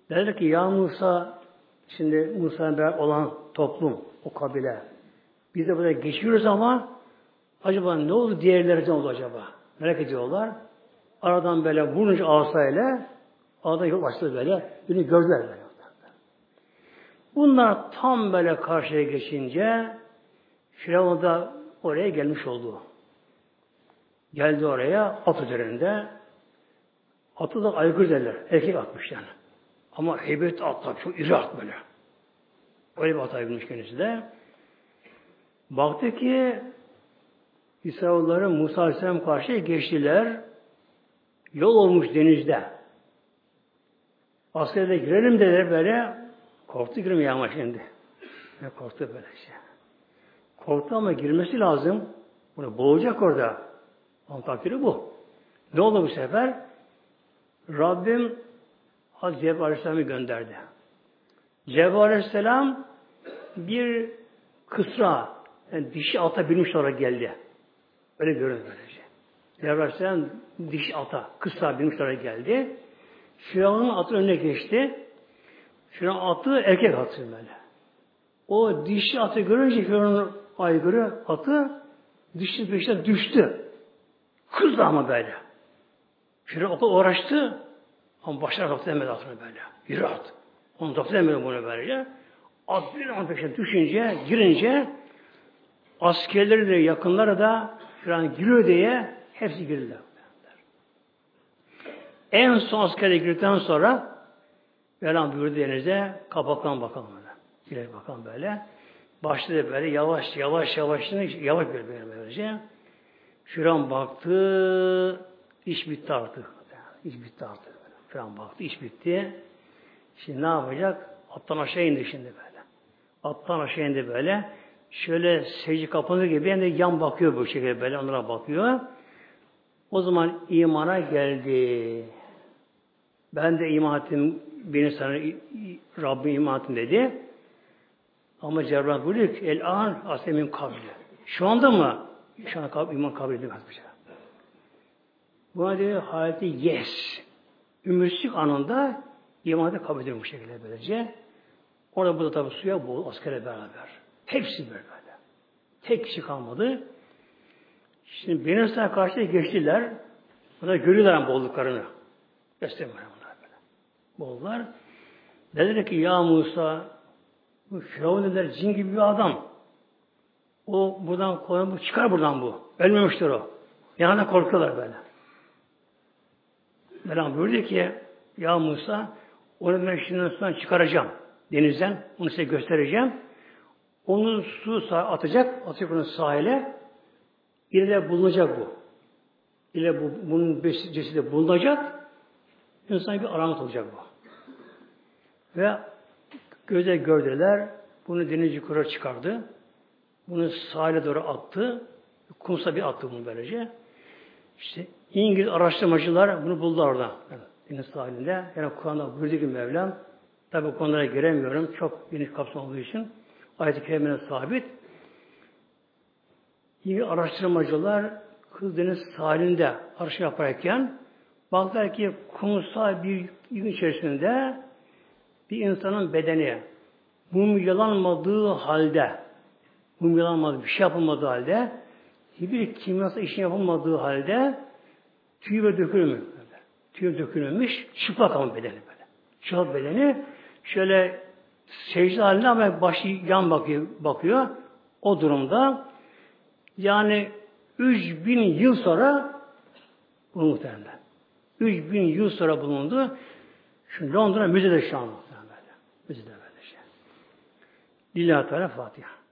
Dediler ki ya Musa şimdi Musa'nın beraber olan toplum, o kabile. Biz de burada geçiyoruz ama acaba ne oldu diğerleri ne oldu acaba? Merak ediyorlar. Aradan böyle vurunca asayla arada yol açtı böyle. Beni gördüler böyle. Bunlar tam böyle karşıya geçince Firavun da oraya gelmiş oldu. Geldi oraya at üzerinde. Atı da aygır derler. Erkek atmış yani. Ama heybet atlar. Çok iri at böyle. Öyle bir at aygırmış kendisi de. Baktı ki İsrail'ların Musa Aleyhisselam karşıya geçtiler. Yol olmuş denizde. Askerde girelim dediler böyle. Korktu girmeye ama şimdi. Ne korktu böyle şey. Korktu ama girmesi lazım. Bunu boğacak orada. Onun takdiri bu. Ne oldu bu sefer? Rabbim Hazreti Cebrail Aleyhisselam'ı gönderdi. Cebrail Aleyhisselam bir kısra, yani dişi ata binmiş olarak geldi. Öyle görünüyor böylece. Cebrail Aleyhisselam dişi ata, kısra binmiş olarak geldi. Firavun'un atı önüne geçti. Firavun atı erkek atı böyle. O dişi atı görünce Firavun'un aygırı atı dişi peşine düştü. Kızdı ama böyle. Firavun okul uğraştı ama başına kaptı demedi atını böyle. Yürü at. Onu kaptı demedi bunu böylece. At bir an peşine düşünce, girince askerleri de yakınları da Firavun giriyor diye hepsi girdiler. En son askere girdikten sonra Mevlam buyurdu denize kapaklan bakalım böyle. Girer bakalım böyle. Başladı böyle yavaş yavaş yavaş yavaş böyle böyle böylece. Firavun baktı iş bitti artık. İş bitti artık. Firavun baktı iş bitti. Şimdi ne yapacak? Attan aşağı indi şimdi böyle. Attan aşağı indi böyle. Şöyle secde kapanır gibi yani yan bakıyor bu şekilde böyle onlara bakıyor. O zaman imana geldi. Ben de iman ettim, beni sana Rabbim iman ettim dedi. Ama Cerrah buyuruyor ki el an asemin kabli. Şu anda mı? Şu anda kab iman kabul edilmez bu şey. Buna diyor hayati yes. Ümitsizlik anında imanı kabul edilir bu şekilde böylece. Orada burada tabi suya boğul askere beraber. Hepsi böyle böyle. Tek kişi kalmadı. Şimdi Benisa'ya karşı geçtiler. Bunlar görüyorlar boğulduklarını. Göstermiyorlar Boğuldular. Dediler ki ya Musa bu Firavun dediler cin gibi bir adam. O buradan bu çıkar buradan bu. Ölmemiştir o. Yanına korkuyorlar böyle. Mevlam buyurdu ki ya Musa onu ben şimdi sudan çıkaracağım. Denizden. Onu size göstereceğim. Onu su atacak. Atacak onu sahile. İleride bulunacak bu. İle bu, bunun cesedi bulunacak. İnsan bir alamet olacak bu. Ve göze gördüler. Bunu deniz yukarı çıkardı. Bunu sahile doğru attı. Kumsa bir attı bunu böylece. İşte İngiliz araştırmacılar bunu buldu orada. Deniz sahilinde. Yani Kur'an'da buyurdu ki Mevlam. Tabi bu konulara giremiyorum. Çok geniş kapsam olduğu için. Ayet-i Kerime'ne sabit. Yine araştırmacılar Kızdeniz sahilinde araştırma yaparken baktılar ki kumsal bir gün içerisinde bir insanın bedeni mumyalanmadığı halde mumyalanmadı, bir şey yapılmadığı halde hiçbir kimyasal işin yapılmadığı halde tüy ve. Böyle. Tüy dökülmemiş, çıplak ama bedeni böyle. Çıplak bedeni şöyle secde halinde ama başı yan bakıyor, bakıyor. O durumda yani 3000 yıl sonra bu muhtemelen. 3000 yıl sonra bulundu. Şu Londra müzede şu an. Müzede böyle şey. Lillahi Teala Fatiha.